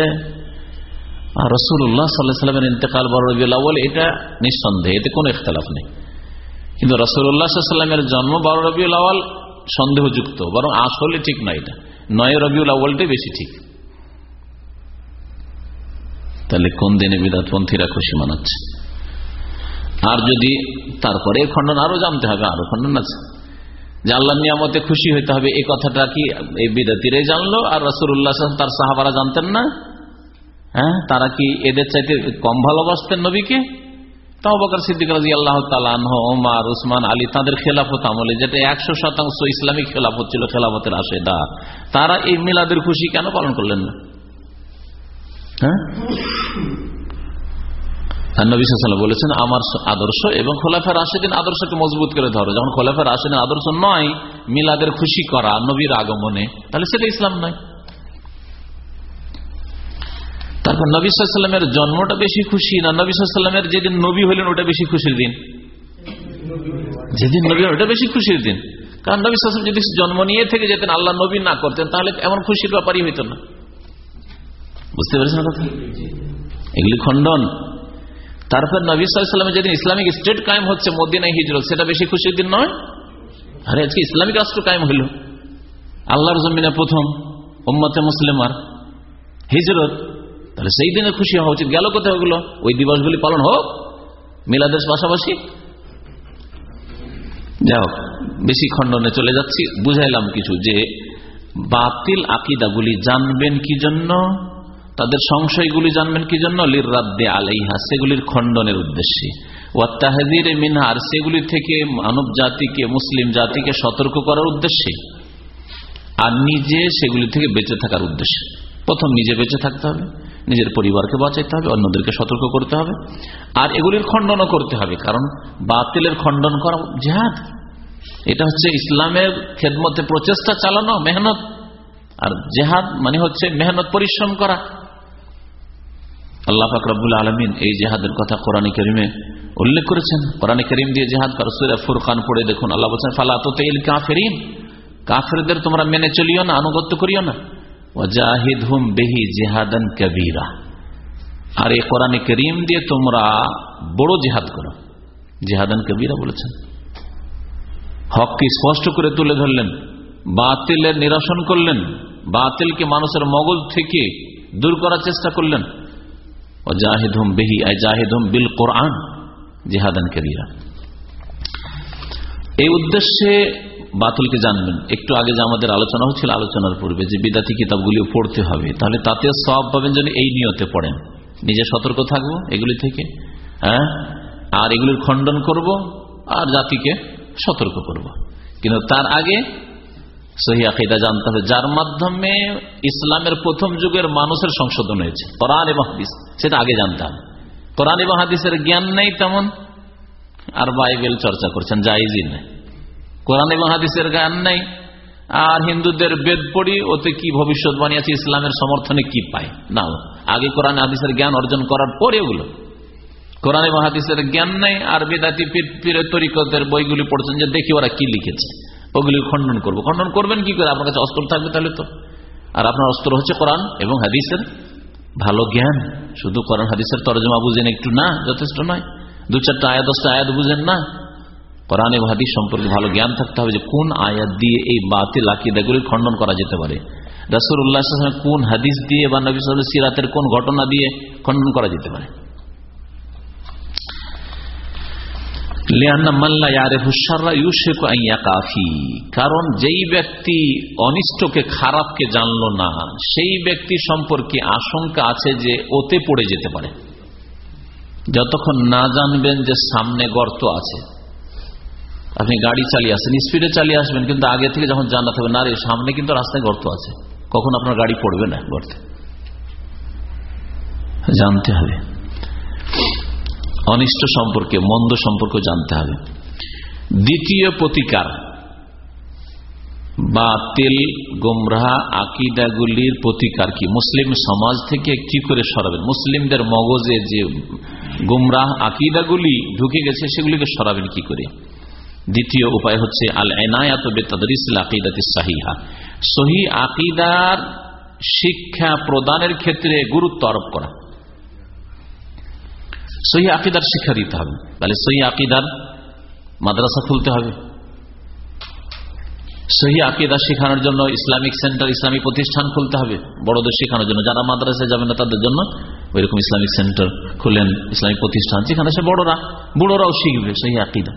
আর রসুল্লাহ সাল্লাহ সাল্লামের ইন্তেকাল বড় এটা নিঃসন্দেহ, এতে কোনো ইখতলাফ নেই। কিন্তু রসুল্লাহ সাল্লামের জন্ম বারো রবিউল আওয়াল সন্দেহযুক্ত, বরং আসলে ঠিক নয় এটা। নয় রবিউল আউ্লটাই বেশি ঠিক। তাহলে কোন দিনে বিদাতপন্থীরা খুশি মানাচ্ছে? আর যদি তারপরে খণ্ডন আরও জানতে হবে, আরও খণ্ডন আছে। আল্লাহ নিয়ামতে খুশি হইতে হবে, এই কথাটা কি এই বিদাতিরাই জানলো? আর রসুল্লাহ তার সাহাবারা জানতেন না? হ্যাঁ তারা কি এদের চাইতে কম ভালোবাসতেন নবীকে? সিদ্দিক আল্লাহ আলী তাদের খেলাফত আমলে, যেটা একশো শতাংশ ইসলামিক খেলাফত ছিল, খেলাফতের আশেদা তারা এই মিলাদের খুশি কেন পালন করলেন না? হ্যাঁ? নবী সাল্লাম বলেছেন, আমার আদর্শ এবং খোলাফের আশেদিন আদর্শকে মজবুত করে ধরো। যখন খোলাফের আদর্শ নয়, মিলাদের খুশি করা, নবীর আগমনে, তাহলে সেটা ইসলাম নয়। তারপর নবী জন্মটা বেশি খুশি না নবী সাল্লামের যেদিন নবী হলেন, ওটা বেশি খুশির দিন? যেদিন নবী ওটা বেশি খুশির দিন। কারণ নবী সাসম যদি জন্ম নিয়ে থেকে যেতেন, আল্লাহ নবী না করতেন, তাহলে এমন খুশির ব্যাপারই হইত না। বুঝতে পেরেছেন কথা? এগুলি খণ্ডন। তারপর নবী যেদিন ইসলামিক স্টেট কায়েম হচ্ছে, মদিনায় হিজরত, সেটা বেশি খুশির দিন নয়? আরে, আজকে ইসলামিক রাষ্ট্র কায়েম হইল আল্লাহর জমিনে প্রথম, উম্মতে মুসলিমার হিজরত। তাহলে সেই দিনে খুশি হওয়া উচিত। গেল কোথায় ওগুলো? ওই দিবসগুলি পালন হোক, মিলাদের পাশাপাশি। যাও বেশি খণ্ডনে চলে যাচ্ছি। বুঝাইলাম কিছু যে, বাতিল আকিদাগুলি জানবেন কি জন্য? তাদের সংশয়গুলি জানবেন কি জন্য? লির রাদ্দে আলাইহা, সেগুলির খণ্ডনের উদ্দেশ্যে। ওয়াত্তাহাদির মিনহা, আর সেগুলি থেকে মানব জাতিকে, মুসলিম জাতিকে সতর্ক করার উদ্দেশ্যে। আর নিজে সেগুলি থেকে বেঁচে থাকার উদ্দেশ্যে। প্রথম নিজে বেঁচে থাকতে হবে, নিজের পরিবারকে বাঁচাইতে হবে, অন্যদেরকে সতর্ক করতে হবে। আর এগুলির খণ্ডনও করতে হবে, কারণ বাতিলের খণ্ডন করা জেহাদ। এটা হচ্ছে ইসলামের খেদমতে প্রচেষ্টা চালানো, মেহনত। আর জেহাদ মানে হচ্ছে মেহনত, পরিশ্রম করা। আল্লাহ ফাকরাবুল আলমিন এই জেহাদের কথা কোরআন করিমে উল্লেখ করেছেন। কোরআন করিম দিয়ে জেহাদ সুরা ফুরকান পড়ে দেখুন। আল্লাহ বলছেন, ফালা তো তেল কাফেরিন। কাফেরদের তোমরা মেনে চলিও না, আনুগত্য করিও না। ওয়াজাহিদ হুম বেহি জেহাদান কবিরা। আর এই কোরআন করিম দিয়ে তোমরা বড় জেহাদ করো। জেহাদান কবিরা বলেছেন। হককে স্পষ্ট করে তুলে ধরলেন, বাতিলের নিরসন করলেন, বাতিলকে মানুষের মগজ থেকে দূর করার চেষ্টা করলেন। জাহিদ হুম বেহি জাহিদ হুম বিল কোরআন জেহাদান কবিরা এই উদ্দেশ্যে বাতিলকে জানবেন। একটু আগে যে আমাদের আলোচনা হচ্ছিল, আলোচনার পূর্বে যে বিদাতি কিতাবগুলি পড়তে হবে। তাহলে তাতে সব পাবেন যেন এই নিয়তে পড়েন। নিজে সতর্ক থাকব এগুলি থেকে হ্যাঁ? আর এগুলির খণ্ডন করব, আর জাতিকে সতর্ক করব। কিন্তু তার আগে সহি আকিদা জানতে হবে, যার মাধ্যমে ইসলামের প্রথম যুগের মানুষের সংশোধন হয়েছে। কোরআন এবং হাদিস, সেটা আগে জানতে হবে কোরআন এবং হাদিসের জ্ঞান নেই তেমন। আর বাইবেল চর্চা করছেন জাইজই নেই। কোরআন এবং হাদিসের জ্ঞান নেই। আর হিন্দুদের বেদ পড়ি, ওতে কি ভবিষ্যৎবাণী আছে ইসলামের সমর্থনে কি পায়? না আগে কোরআন হাদিসের জ্ঞান অর্জন করার পরে ওগুলো কোরআন এবং জ্ঞান নেই, আর বেদাতি তরিকতের বইগুলি পড়ছেন যে দেখি ওরা কি লিখেছে। ওগুলি খণ্ডন করব। খণ্ডন করবেন কি করে? আপনার কাছে অস্ত্র থাকবে তাহলে তো। আর আপনার অস্ত্র হচ্ছে কোরআন এবং হাদিসের ভালো জ্ঞান। শুধু কোরআন হাদিসের তরজমা বুঝেন একটু না, যথেষ্ট নয়। দু চারটা আয়াত, দশটা আয়াত বুঝেন না। কোরআন এবং হাদিস সম্পর্কে ভালো জ্ঞান থাকতে হবে যে কোন আয়াত দিয়ে এই বাতিল আকিদাগুলির খণ্ডন করা যেতে পারে। রাসুর উল্লাহ কোন হাদিস দিয়ে বা নবী সিরাতের কোন ঘটনা দিয়ে খণ্ডন করা যেতে পারে? কারণ যেই ব্যক্তি অনিষ্টকে, খারাপকে জানলো না, সেই ব্যক্তি সম্পর্কে আশঙ্কা আছে যে ওতে পড়ে যেতে পারে। যতক্ষণ না জানবেন যে সামনে গর্ত আছে। আপনি গাড়ি চালিয়ে আসেন স্পিডে চালিয়ে আসবেন, কিন্তু আগে থেকে যখন জানাতে হবে, না রে, সামনে কিন্তু রাস্তায় গর্ত আছে, কখন আপনার গাড়ি পড়বে না গর্তে? জানতে হবে। অনিষ্ট সম্পর্কে, মন্দ সম্পর্কে জানতে হবে। দ্বিতীয় প্রতিকার বা তেল, গোমরাহা, আকিদাগুলির প্রতিকার কি? মুসলিম সমাজ থেকে কি করে সরাবেন? মুসলিমদের মগজে যে গুমরাহ আকিদাগুলি ঢুকে গেছে, সেগুলিকে সরাবেন কি করে? দ্বিতীয় উপায় হচ্ছে আল এনায়াত বেতাদরিসিল আকিদাতি সাহিহা। সহি আকিদার শিক্ষা প্রদানের ক্ষেত্রে গুরুত্ব আরোপ করা। সহি আকিদার শিক্ষা দিতে হবে। তাহলে সহি আকিদার মাদ্রাসা খুলতে হবে। সহি আকিদা শেখানোর জন্য ইসলামিক সেন্টার ইসলামিক প্রতিষ্ঠান খুলতে হবে। বড়দের শেখানোর জন্য। যারা মাদ্রাসায় যাবে না, তাদের জন্য ওইরকম ইসলামিক সেন্টার খুলেন, ইসলামিক প্রতিষ্ঠান, যেখানে সে বড়রা, বুড়োরাও শিখবে সহি আকিদা।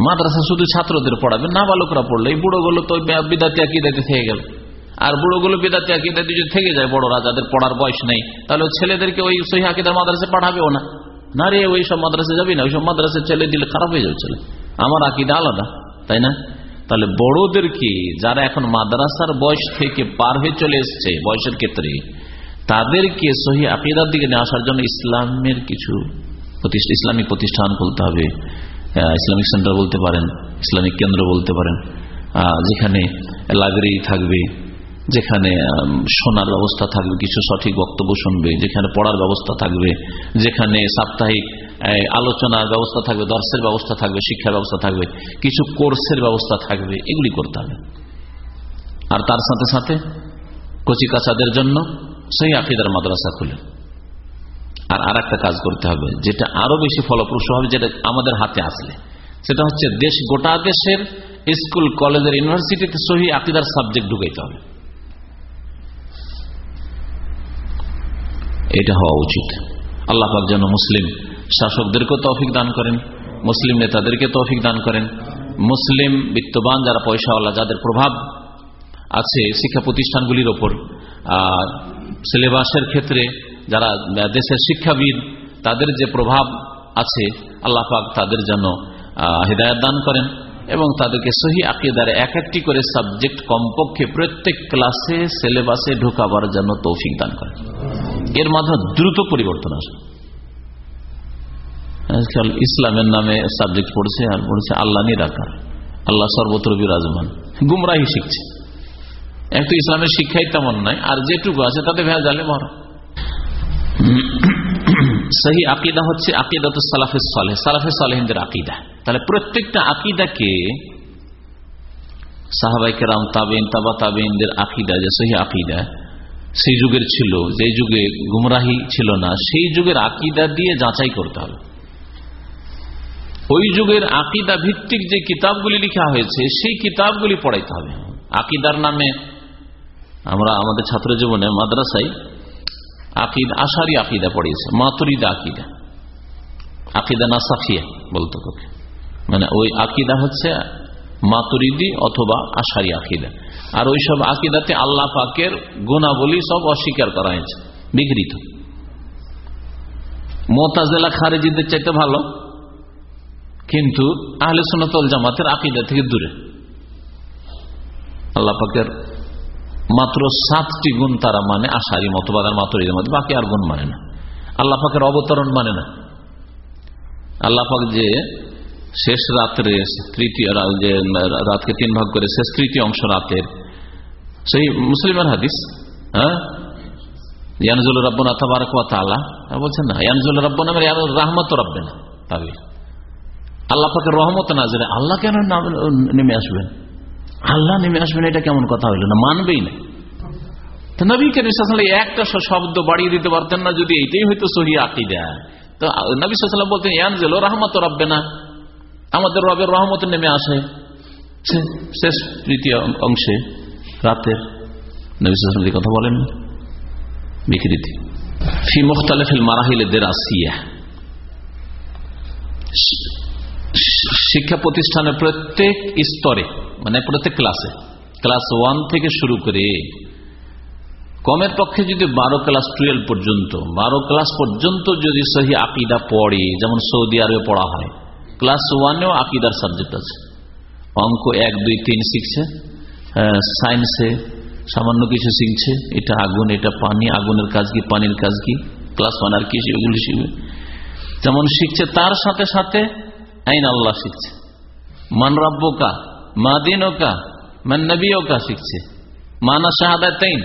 মাদ্রাসা শুধু ছাত্রদের পড়াবে না বালকরা পড়লে এই বুড়োগুলো তো বিদাতি আকিদাতে থেকে গেল। আর বুড়োগুলো বিদাতি আকিদাতে যদি থেকে যায় বড়রা, যাদের পড়ার বয়স নেই, তাহলে ছেলেদেরকে ওই সহি আকিদার মাদ্রাসা পাঠাবেও না। না রে, ওই সব মাদ্রাসা যাবি না, ওই সব মাদ্রাসা ছেলে দিলে খারাপ হয়ে যাবে ছেলে। আমার আকিদা আলাদা, তাই না? তাহলে বড়দেরকে যারা এখন মাদ্রাসার বয়স থেকে পার হয়ে চলে এসছে বয়সের ক্ষেত্রে, তাদেরকে সহি আকিদার দিকে নিয়ে আসার জন্য ইসলামের কিছু ইসলামিক প্রতিষ্ঠান খুলতে হবে। ইসলামিক সেন্টার বলতে পারেন, ইসলামিক কেন্দ্র বলতে পারেন। যেখানে লাইব্রেরি থাকবে। যেখানে শোনার ব্যবস্থা থাকবে, কিছু সঠিক বক্তব্য শুনবে, যেখানে পড়ার ব্যবস্থা থাকবে, যেখানে সাপ্তাহিক আলোচনার ব্যবস্থা থাকবে, দর্শের ব্যবস্থা থাকবে, শিক্ষার ব্যবস্থা থাকবে, কিছু কোর্সের ব্যবস্থা থাকবে, এগুলি করতে হবে। আর তার সাথে সাথে কচি কাচাদের জন্য সেই আকিদার মাদ্রাসা খুলে। আর আর একটা কাজ করতে হবে, যেটা আরও বেশি ফলপ্রসূ হবে, যেটা আমাদের হাতে আসলে। সেটা হচ্ছে দেশ গোটা দেশের স্কুল, কলেজের, ইউনিভার্সিটিতে সহি আকিদার সাবজেক্ট ঢুকাইতে হবে। এটা হওয়া উচিত। আল্লাহ পাক যেন মুসলিম শাসকদেরকেও তৌফিক দান করেন, মুসলিম নেতাদেরকে তৌফিক দান করেন। মুসলিম বিত্তবান যারা পয়সাওয়ালা, যাদের প্রভাব আছে শিক্ষা প্রতিষ্ঠানগুলির ওপর আর সিলেবাসের ক্ষেত্রে যারা দেশের শিক্ষাবিদ, তাদের যে প্রভাব আছে, আল্লাহ পাক তাদের জন্য হৃদায়ত দান করেন এবং তাদেরকে সহি আকিদার এক একটি করে সাবজেক্ট কমপক্ষে প্রত্যেক ক্লাসে সিলেবাসে ঢোকাবার জন্য তৌফিক দান করেন। এর মাধ্যমে দ্রুত পরিবর্তন আসে। ইসলামের নামে সাবজেক্ট পড়ছে আর পড়ছে আল্লাহ নিরাকার আল্লাহ সর্বত্র বিরাজমান। গুমরাহি শিখছে। একটু ইসলামের শিক্ষাই তেমন নাই আর যেটুকু আছে তাতে ভেজালে মর সহি আকিদা হচ্ছে আকিদা তো সালাফে সালেহ। সালাফে সালেহিনদের আকিদা। তাহলে প্রত্যেকটা আকিদাকে সাহাবাই কেরাম তাবেন তাবা তাবেনদের আকিদা যে সহি আকিদা সেই যুগের ছিল, যে যুগে গুমরাহি ছিল না, সেই যুগের আকিদা দিয়ে যাচাই করতে হবে। ওই যুগের আকিদা ভিত্তিক যে কিতাবগুলি লিখা হয়েছে, সেই কিতাবগুলি পড়াইতে হবে। আকিদার নামে আমরা আমাদের ছাত্র জীবনে মাদ্রাসায় আকিদ, আশারি আকিদা পড়িয়েছে, মাতুরিদা আকিদা। আকিদা না সাফিয়া বলতো মানে ওই আকিদা হচ্ছে মাতুরিদি অথবা আশারি আকিদা। আর ওই সব আকিদাতে আল্লাহ পাকের গুণাবলী সব অস্বীকার করা হয়েছে বিকৃত মোতাজেলা খারেজিদের চাইতে ভালো, কিন্তু আহলে সোনাতল জামাতের আকিদা থেকে দূরে। আল্লাহ পাকের মাত্র সাতটি গুণ তারা মানে আশারি মাতরিদের মধ্যে, বাকি আর গুণ মানে না। আল্লাহ পাকের অবতরণ মানে না। আল্লাহ পাক যে শেষ রাত্রে তৃতীয় রাতকে তিন ভাগ করে শেষ তৃতীয় অংশ রাতের সেই মুসলিমের হাদিস হ্যাঁ? ইয়ানজুল রব্বনা তাবারক তাআলা। বলছেন না, ইয়ানজুল রব্বনা মানে রাহমত রব্বে না তাবির আল্লাহ পাকের রহমত না জেনে আল্লাহ কেন নেমে আসবেন? আল্লাহ নেমে আসবেন, এটা কেমন কথা হইল না? মানবেই না। একটা শব্দ বাড়িয়ে দিতে পারতেন না যদি হয়তো না আমাদের রবের রহমত নেমে আসে। শেষ তৃতীয় অংশে। রাতের কথা বলেন, বিকৃতি। ফি মুখতালেফিল মারাহিলে দের আসিয়া শিক্ষা প্রতিষ্ঠানের প্রত্যেক স্তরে মানে প্রত্যেক ক্লাসে, ক্লাস ওয়ান থেকে শুরু করে কমের পক্ষে যদি বারো ক্লাস টুয়েলভ পর্যন্ত, বারো ক্লাস পর্যন্ত যদি সহি আকিদা পড়ে, যেমন সৌদি আরবে পড়া হয়, ক্লাস ওয়ানেও আকিদার সাবজেক্ট আছে। অঙ্ক এক, দুই, তিন শিখছে সায়েন্সে সামান্য কিছু শিখছে। এটা আগুন, এটা পানি, আগুনের কাজ কি, পানির কাজ কি ক্লাস ওয়ান আর কি, এগুলি শিখবে। যেমন শিখছে, তার সাথে সাথে আইন আল্লাহ শিখছে। মান রাব্বকা, মা দিনকা, মান নবীকা শিখছে। মানা শাহাদা তাইন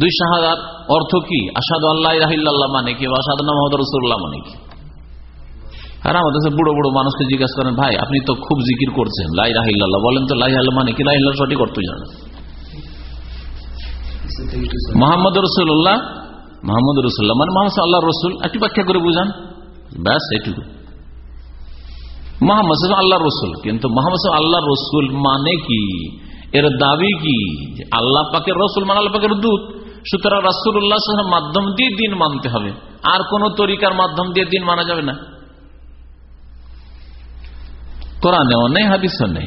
দুই শাহাদার অর্থ কি? আসাদ আল্লাহ মানে কি বা আসাদ মোহাম্মদ রসুল্লাহ মানে কি? আর আমাদের বুড়ো বুড়ো মানুষকে জিজ্ঞাসা করেন, ভাই, আপনি তো খুব জিকির করছেন লাই রাহিল্লাহ বলেন তো লাই আল্লাহ মানে কি? লাই সঠিক অর্থ জানেন। মোহাম্মদ রসুল্লাহ মোহাম্মদ রসুল্লাহ মানে মোহাম্মদ আল্লাহ রসুল, একটু ব্যাখ্যা করে বুঝান। ব্যাস এটুকু মোহাম্মদ আল্লাহ রসুল, কিন্তু মোহাম্মদ আল্লাহ রসুল মানে কি? এর দাবি কি? আল্লাহ পাকের রসুল মানে আল্লাহ পাকের দূত। সুতরাং রাসুল্লাহ মাধ্যম দিয়ে দিন মানতে হবে। আর কোন তরিকার মাধ্যম দিয়ে দিন মানা যাবে না। কোরআনেও নেই, হাদিসও নেই।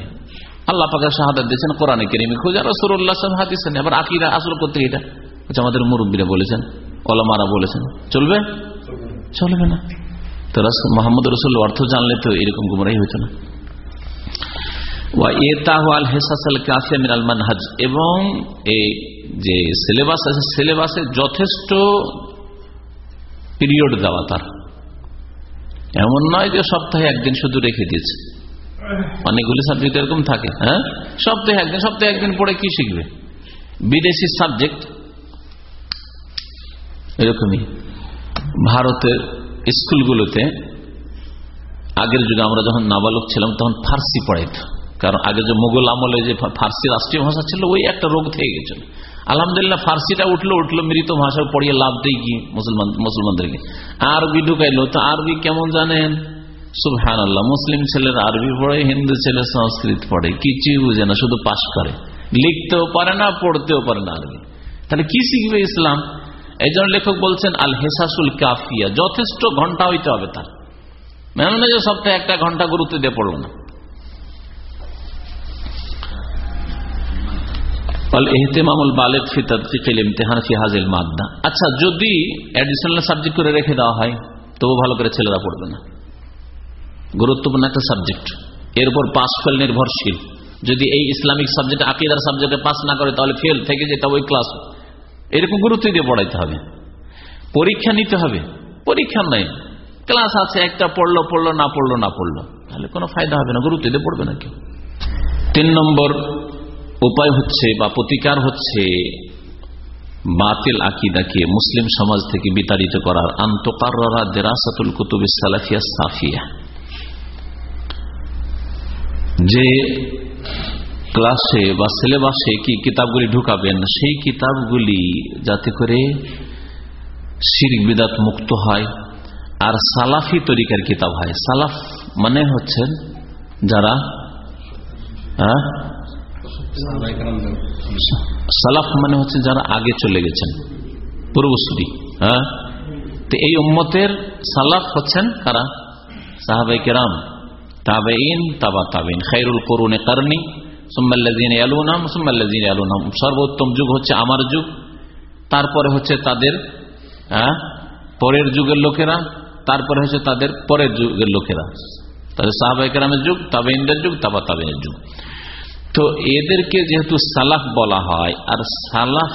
আল্লাহ পাকের শাহাদাত দিয়েছেন কোরআনে কেরিমি। খোঁজা রসুল্লাহ হাদিস নেই আবার আকিরা আসল করতে এটা হচ্ছে আমাদের মুরব্বীরা বলেছেন, ওলামারা বলেছেন, চলবে? চলবে না। তো মোহাম্মদ রসুল অর্থ জানলে তো এরকম গুমরাই হইত না। এবং যথেষ্ট পিরিয়ড দেওয়া তার। এমন নয় যে সপ্তাহে একদিন শুধু রেখে দিয়েছে। অনেকগুলি সাবজেক্ট এরকম থাকে হ্যাঁ? সপ্তাহে একদিন সপ্তাহে একদিন পড়ে কি শিখবে? বিদেশি সাবজেক্ট এরকমই। ভারতের স্কুলগুলোতে আগের যুগে আমরা যখন নাবালক ছিলাম, তখন ফার্সি পড়াইত। কারণ আগে যে মোগল আমলে যে ফার্সি রাষ্ট্রীয় ভাষা ছিল, ওই একটা রোগ থেকে গেছিল। আলহামদুলিল্লাহ, ফার্সিটা উঠল উঠল, মৃত ভাষা পড়িয়ে লাভ দেই কি মুসলমান মুসলমানদেরকে। আরবি ঢুকাইলো, তো আরবি কেমন জানেন? সুবহান আল্লাহ মুসলিম ছেলের আরবি পড়ে, হিন্দু ছেলে সংস্কৃত পড়ে, কিছুই বুঝে না, শুধু পাশ করে। লিখতেও পারে না, পড়তেও পারে না আরবি। তাহলে কি শিখবে ইসলাম? এই লেখক বলছেন আল হেসাসুল কাফিয়া, যথেষ্ট ঘণ্টা হইতে হবে তার। মেন যে সপ্তাহে একটা ঘণ্টা গুরুত্ব দিয়ে পড়ব না। আচ্ছা যদি অ্যাডিশনাল সাবজেক্ট করে রেখে দেওয়া হয়, তবু ভালো করে ছেলেরা পড়বে না। গুরুত্বপূর্ণ একটা সাবজেক্ট এর উপর পাস ফেল নির্ভরশীল। যদি এই ইসলামিক সাবজেক্ট আকিদার সাবজেক্টে পাস না করে, তাহলে ফেল থেকে যেতে ওই ক্লাস এরকম গুরুত্ব দিয়ে পড়াইতে হবে। পরীক্ষা নিতে হবে। পরীক্ষা নাই। ক্লাস আছে, একটা পড়ল পড়ল, না পড়ল না পড়ল। তাহলে কোনো ফায়দা হবে না, গুরুত্ব দিয়ে পড়বে না কেউ তিন নম্বর উপায় হচ্ছে বা প্রতিকার হচ্ছে বাতিল আকিদাকে মুসলিম সমাজ থেকে বিতাড়িত করার। আন্তকাররা দেরাসাতুল কুতুব সালাফিয়া সাফিয়া। যে ক্লাসে বা সিলেবাসে কি কিতাবগুলি ঢুকাবেন, সেই কিতাবগুলি যাতে করে শির বিদাত মুক্ত হয় আর সালাফি তরিকার কিতাব হয়। সালাফ মানে হচ্ছেন যারা সালাফ মানে হচ্ছে যারা আগে চলে গেছেন পূর্বশ্রী হ্যাঁ? তো এই উম্মতের সালাফ হচ্ছেন কারা? সাহাবাই কেরাম। কারণী সর্বোত্তম যুগ হচ্ছে আমার যুগ। তারপরে হচ্ছে তাদের পরের যুগের লোকেরা। তারপরে হচ্ছে তাদের পরের যুগের লোকেরা। তাদের সাহাবাহিকেরামের যুগ তাবেইনদের যুগ, তাবা তাবেইনের যুগ। তো এদেরকে যেহেতু সালাফ বলা হয়, আর সালাফ,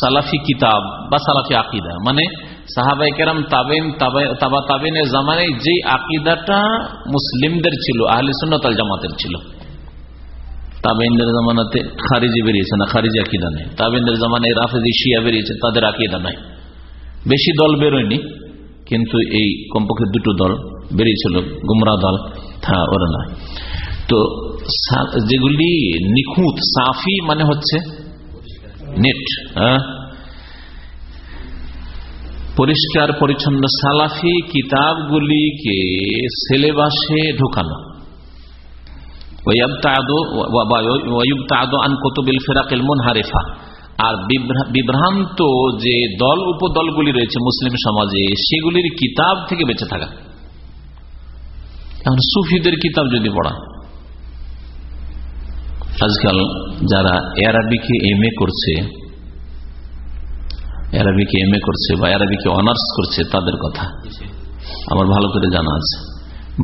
সালাফি কিতাব বা সালাফি আকিদা মানে সাহাবাই কেরাম তাবেন, তাবা তাবেনের জামানে যে আকিদাটা মুসলিমদের ছিল, আহলে সুন্নতাল জামাতের ছিল। তাবেনদের জামানাতে খারিজি বেরিয়েছে না খারিজি আকিদা নেই। তাবেনদের জামানায় রাফেজি, শিয়া বেরিয়েছে, তাদের আকিদা নাই। বেশি দল বেরোয়নি, কিন্তু এই কমপক্ষে দুটো দল বেরিয়েছিল, গুমরা দল হ্যাঁ ওরা নয় তো যেগুলি নিখুঁত সাফি মানে হচ্ছে নেট হ্যাঁ? পরিষ্কার, পরিচ্ছন্ন সালাফি কিতাবগুলিকে সিলেবাসে ঢোকানো আর বিভ্রান্ত যে দল, উপদলগুলি রয়েছে মুসলিম সমাজে, সেগুলির কিতাব থেকে বেঁচে থাকা। এখন সুফিদের কিতাব যদি পড়া। আজকাল যারা অ্যারাবিকে এম এ করছে অ্যারাবিকে এম করছে বা অ্যারাবিকে অনার্স করছে, তাদের কথা। আমার ভালো করে জানা আছে।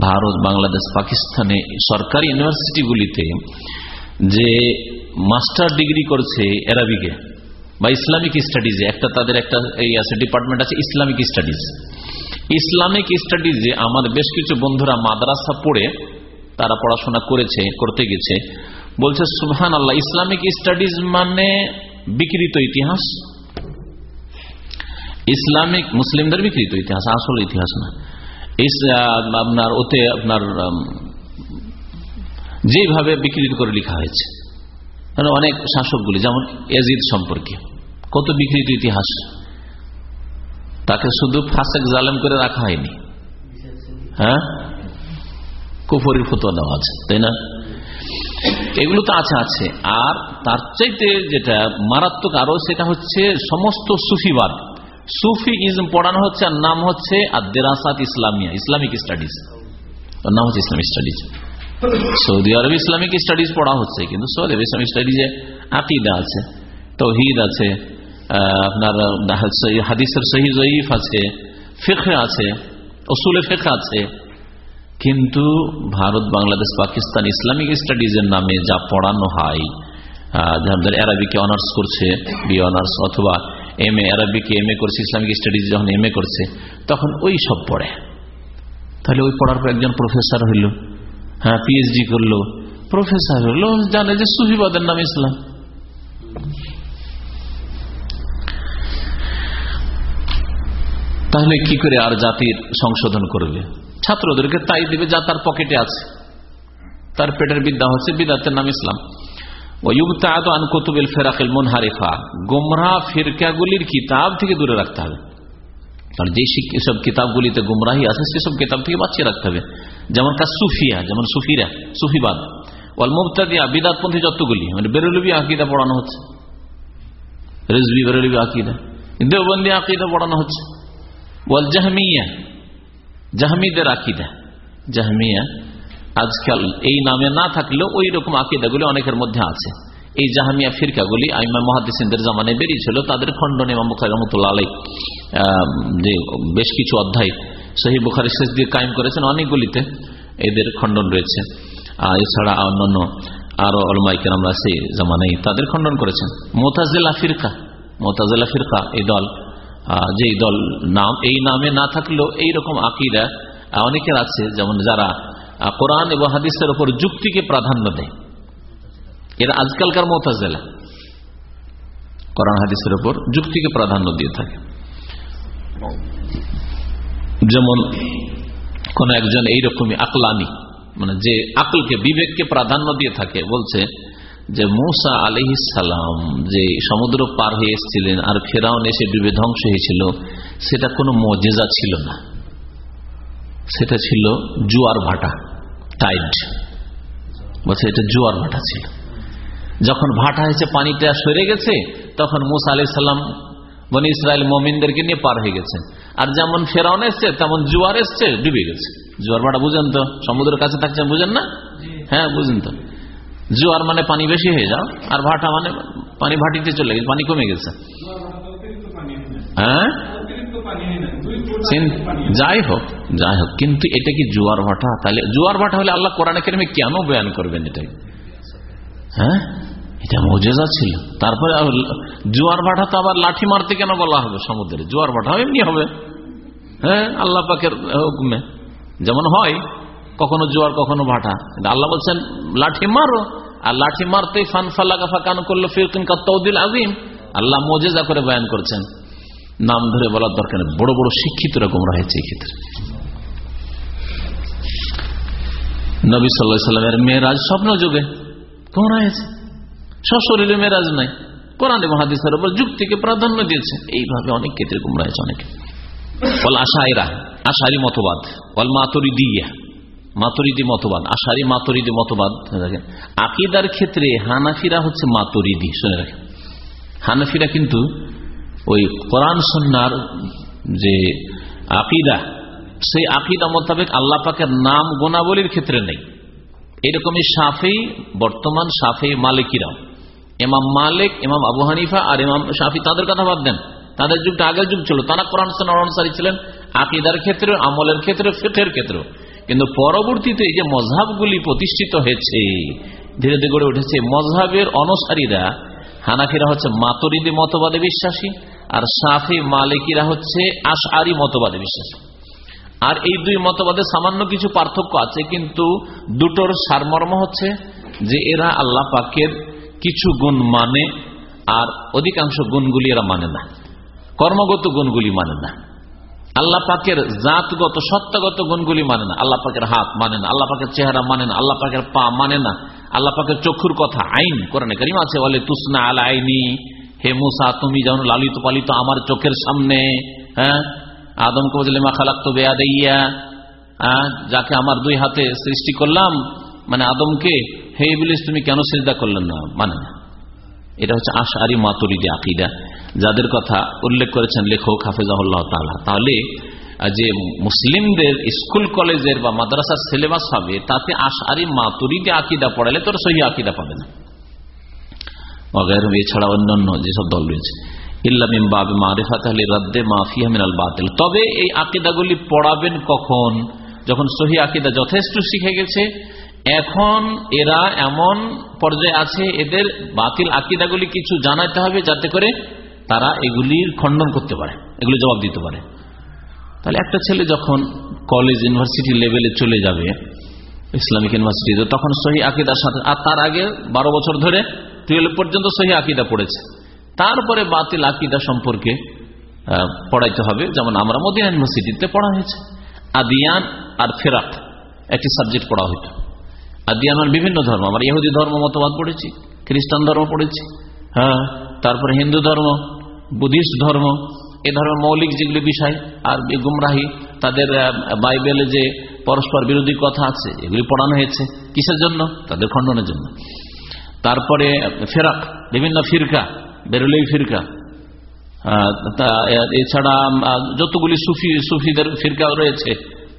ভারত, বাংলাদেশ, পাকিস্তানে সরকারি ইউনিভার্সিটিগুলিতে যে মাস্টার ডিগ্রি করছে অ্যারাবিকে বা ইসলামিক স্টাডিজে একটা তাদের একটা এই আছে ডিপার্টমেন্ট আছে ইসলামিক স্টাডিজ ইসলামিক স্টাডিজে আমার বেশ কিছু বন্ধুরা মাদ্রাসা পড়ে, তারা পড়াশোনা করেছে, করতে গেছে। বলছে সুহান আল্লাহ ইসলামিক স্টাডিজ মানে বিকৃত ইতিহাস। ইসলামিক মুসলিমদের বিকৃত ইতিহাস, আসল ইতিহাস না আপনার ওতে আপনার যেভাবে বিকৃত করে লেখা হয়েছে মানে অনেক শাসকগুলি, যেমন এজিদ সম্পর্কে, কত বিকৃত ইতিহাস। তাকে শুধু ফাঁসেক জালেম করে রাখা হয়নি। হ্যাঁ? কুফরির ফতোয়া দেওয়া আছে, তাই না? এগুলো তো আছে আছে। আর তার চাইতে যেটা মারাত্মক আরও সেটা হচ্ছে সমস্ত সুফিবাদ। সুফি ইজম পড়ানো হচ্ছে আর নাম হচ্ছে আদেরাসাত ইসলামিয়া, ইসলামিক স্টাডিজ। ওর নাম হচ্ছে ইসলামিক স্টাডিজ। সৌদি আরব ইসলামিক স্টাডিজ পড়া হচ্ছে, কিন্তু সৌদি আরব ইসলামিক স্টাডিজে আকিদা আছে, তৌহিদ আছে আপনার হাদিসের সহি জয়ীফ আছে ফেখে আছে অসুলে ফেখে আছে। কিন্তু ভারত, বাংলাদেশ, পাকিস্তান ইসলামিক স্টাডিজের নামে যা পড়ানো হয় যাদের অ্যারাবিকে অনার্স করছে, বি অনার্স অথবা এম এ অ্যারাবিকে এম এ করছে ইসলামিক স্টাডিজ যখন এম করছে, তখন ওই সব পড়ে। তাহলে ওই পড়ার পর একজন প্রফেসর হইল হ্যাঁ পিএইচডি করল প্রফেসর হলো জানে যে সুফিবাদের নাম ইসলাম। তাহলে কি করে আর জাতির সংশোধন করবে ছাত্রদেরকে তাই দিবে যা তার পকেটে আছে। তার পেটের বিদ্যা হচ্ছে বিদাতের নাম ইসলাম। গোমরা ফিরকাগুলির কিতাব থেকে দূরে রাখতে হবে কারণ যে সব কিতাবগুলিতে গুমরাহি আছে সেসব কিতাব থেকে বাঁচিয়ে রাখতে হবে যেমন সুফিয়া যেমন সুফিরা সুফিবাদ ওয়াল মুবতাদিয়া বিদাতপন্থী যতগুলি মানে বেরুলবি আকিদা পড়ানো হচ্ছে রেজবি বেরুলবি আকিদা দেওবন্দি আকিদা পড়ানো হচ্ছে ওয়াল জাহমিয়া জাহমিদের আকিদা জাহমিয়া আজকাল এই নামে না থাকলেও ওই রকম আকিদাগুলি অনেকের মধ্যে আছে। এই জাহামিয়া ফিরকাগুলি আইমা মহাদিসিনদের জামানে বেরিয়েছিল, তাদের রহমতুল্লাহ আলাই যে বেশ কিছু অধ্যায় সহি বুখারি শেষ দিয়ে কায়েম করেছেন অনেকগুলিতে এদের খণ্ডন রয়েছে। এছাড়া অন্যান্য আরও অলমাইকের আমরা সেই জামানাই তাদের খণ্ডন করেছেন। মোতাজিল্লা ফিরকা মোতাজিল্লা ফিরকা, এই দল যে দল নাম, এই নামে না থাকলেও এইরকম আকিদা অনেকের আছে, যেমন যারা কোরআন এবং হাদিসের ওপর যুক্তিকে প্রাধান্য দেয়। এরা আজকালকার মোতাজেলা কোরআন, হাদিসের ওপর যুক্তিকে প্রাধান্য দিয়ে থাকে। যেমন, কোন একজন এইরকমই আকলানি মানে যে আকলকে, বিবেককে প্রাধান্য দিয়ে থাকে, বলছে যে মৌসা আলহ সালাম যে সমুদ্র পার হয়ে এসেছিলেন আর ফেরাউন এসে ডুবে ধ্বংস হয়েছিল, সেটা কোনো মজেজা ছিল না। সেটা ছিল জুয়ার ভাটা। টাইড। বলছে এটা জুয়ার ভাটা ছিল। যখন ভাটা হয়েছে পানিটা সরে গেছে তখন মুসা আলি সাল্লাম বনি ইসরায়েল মমিনদেরকে নিয়ে পার হয়ে গেছে। আর যেমন ফেরাউন এসছে তেমন জুয়ার এসছে ডুবে গেছে। জুয়ার ভাটা বুঝেন তো? সমুদ্রের কাছে থাকছেন বুঝেন না? হ্যাঁ বুঝেন তো। জোয়ার মানে পানি বেশি হয়ে যাও আর ভাটা মানে পানি ভাটিতে চলে গেছে পানি কমে গেছে। হ্যাঁ? যাই হোক যাই হোক কিন্তু এটা কি জোয়ার ভাটা? তাহলে জোয়ার ভাটা হলে আল্লাহ কোরআনে কেন কেন বয়ান করবেন এটাই? হ্যাঁ? এটা মজেজা ছিল। তারপরে জোয়ার ভাটা তো আবার লাঠি মারতে কেন বলা হবে সমুদ্রে? জোয়ার ভাটা এমনি হবে। হ্যাঁ? আল্লাহ পাকের হুকুমে। যেমন হয় কখনো জোয়ার কখনো ভাটা। আল্লাহ বলছেন লাঠি মারো। আর লাঠি মারতে ফান ফাল্লা ফাঁকান করল ফিরকিন তৌদিল আজিম আল্লাহ মজেজা করে বয়ান করছেন। নাম ধরে বলার দরকার নেই। বড় বড় শিক্ষিতরা গোমরা হয়েছে এই ক্ষেত্রে। নবী সাল্লা সাল্লামের মেয়েরাজ স্বপ্ন যুগে গোমরা হয়েছে। সশরীরে মেয়েরাজ নাই। কোরআন মহাদিসের উপর যুক্তিকে প্রাধান্য দিয়েছে। এইভাবে অনেক ক্ষেত্রে গোমরা হয়েছে অনেকে। বল আশাইরা আশারি মতবাদ। বল মাতরি দিয়া মাতরিদি মতবাদ। আশারি মাতরিদি মতবাদ দেখেন আকিদার ক্ষেত্রে হানাফিরা হচ্ছে মাতরিদি, শুনে রাখেন। হানাফিরা কিন্তু ওই কোরআন সন্ন্যার যে আকিদা, সেই আকিদা মোতাবেক আল্লাহ পাকের নাম গোনাবলির ক্ষেত্রে নেই। এরকমই সাফি বর্তমান সাফি মালিকিরাও। এমাম মালিক এমাম আবু হানিফা আর এমাম সাফি তাদের কথা বাদ দেন তাদের যুগটা আগের যুগ ছিল। তারা কোরআন সন্ন্যার অনুসারী ছিলেন। আকিদার ক্ষেত্রে আমলের ক্ষেত্রে ফেটের ক্ষেত্রে কিন্তু পরবর্তীতে যে মজহাবগুলি প্রতিষ্ঠিত হয়েছে, ধীরে ধীরে গড়ে উঠেছে মজহাবের অনুসারীরা, হানাফিরা হচ্ছে মাতরিদি মতবাদে বিশ্বাসী আর সাফি মালিকিরা হচ্ছে আশারি মতবাদে বিশ্বাসী। আর এই দুই মতবাদে সামান্য কিছু পার্থক্য আছে, কিন্তু দুটোর সারমর্ম হচ্ছে যে এরা আল্লাহ পাকের কিছু গুণ মানে আর অধিকাংশ গুণগুলি এরা মানে না। কর্মগত গুণগুলি মানে না। আল্লাহ পাকের জাতগত, সত্তাগত গুণগুলি মানে না। আল্লাহ পাকের হাত মানে না। আল্লাহ পাকের চেহারা মানে না। আল্লাহ পাকের পা মানে না। আল্লাহ পাকের চক্ষুর কথা, আইন, কোরআনে করিম আছে বলে তুসনা আল আইনি। হে মুসা, তুমি যেমন লালিত পালিত আমার চোখের সামনে হ্যাঁ? আদমকে বললে, মা খালাক তো বেয়া দেইয়া হ্যাঁ? যাকে আমার দুই হাতে সৃষ্টি করলাম মানে আদমকে, হে ইবলিস, তুমি কেন সেজদা করলেন না? মানে না। এটা হচ্ছে আশারি মাতুরিদি আকিদা। যাদের কথা উল্লেখ করেছেন লেখক হাফেজাহুল্লাহ তালা তাহলে, যে মুসলিমদের স্কুল, কলেজের বা মাদ্রাসার সিলেবাস হবে, তাতে আশারি মাতুরিদি আকিদা পড়ালে তোর সহি আকিদা পাবে না। অগের এছাড়া অন্যান্য যেসব দল রয়েছে। ইল্লামিম বাবে মারিফাত আলী রাদ্দে মাফিয়া মিনাল বাতিল তবে এই আকিদাগুলি পড়াবেন কখন? যখন সহি আকিদা যথেষ্ট শিখে গেছে, এখন এরা এমন পর্যায়ে আছে, এদের বাতিল আকিদাগুলি কিছু জানাতে হবে যাতে করে তারা এগুলির খণ্ডন করতে পারে, এগুলি জবাব দিতে পারে। তাহলে একটা ছেলে যখন কলেজ ইউনিভার্সিটি লেভেলে চলে যাবে ইসলামিক ইউনিভার্সিটিতে তখন সহি আকিদার সাথে, আর তার আগে বারো বছর ধরে টুয়েলভ পর্যন্ত সহি আকিদা পড়েছে। তারপরে বাতিল আকিদা সম্পর্কে পড়াইতে হবে। যেমন আমরা মদিনা ইউনিভার্সিটিতে পড়া হয়েছে। আদিয়ান আর ফেরাত, একটি সাবজেক্ট পড়া হইতো। আর দিয়ে আমার বিভিন্ন ধর্ম। আমার ইহুদি ধর্ম মতবাদ পড়েছি, খ্রিস্টান ধর্ম পড়েছি হ্যাঁ তারপরে হিন্দু ধর্ম, বুদ্ধিস্ট ধর্ম, এ ধর্মের মৌলিক যেগুলি বিষয়, আর গুমরাহি, তাদের বাইবেলে যে পরস্পর বিরোধী কথা আছে, এগুলি পড়ানো হয়েছে। কিসের জন্য? তাদের খণ্ডনের জন্য। তারপরে ফেরাক, বিভিন্ন ফিরকা, বেরুলেই ফিরকা। এছাড়া যতগুলি সুফি, সুফিদের ফিরকা রয়েছে,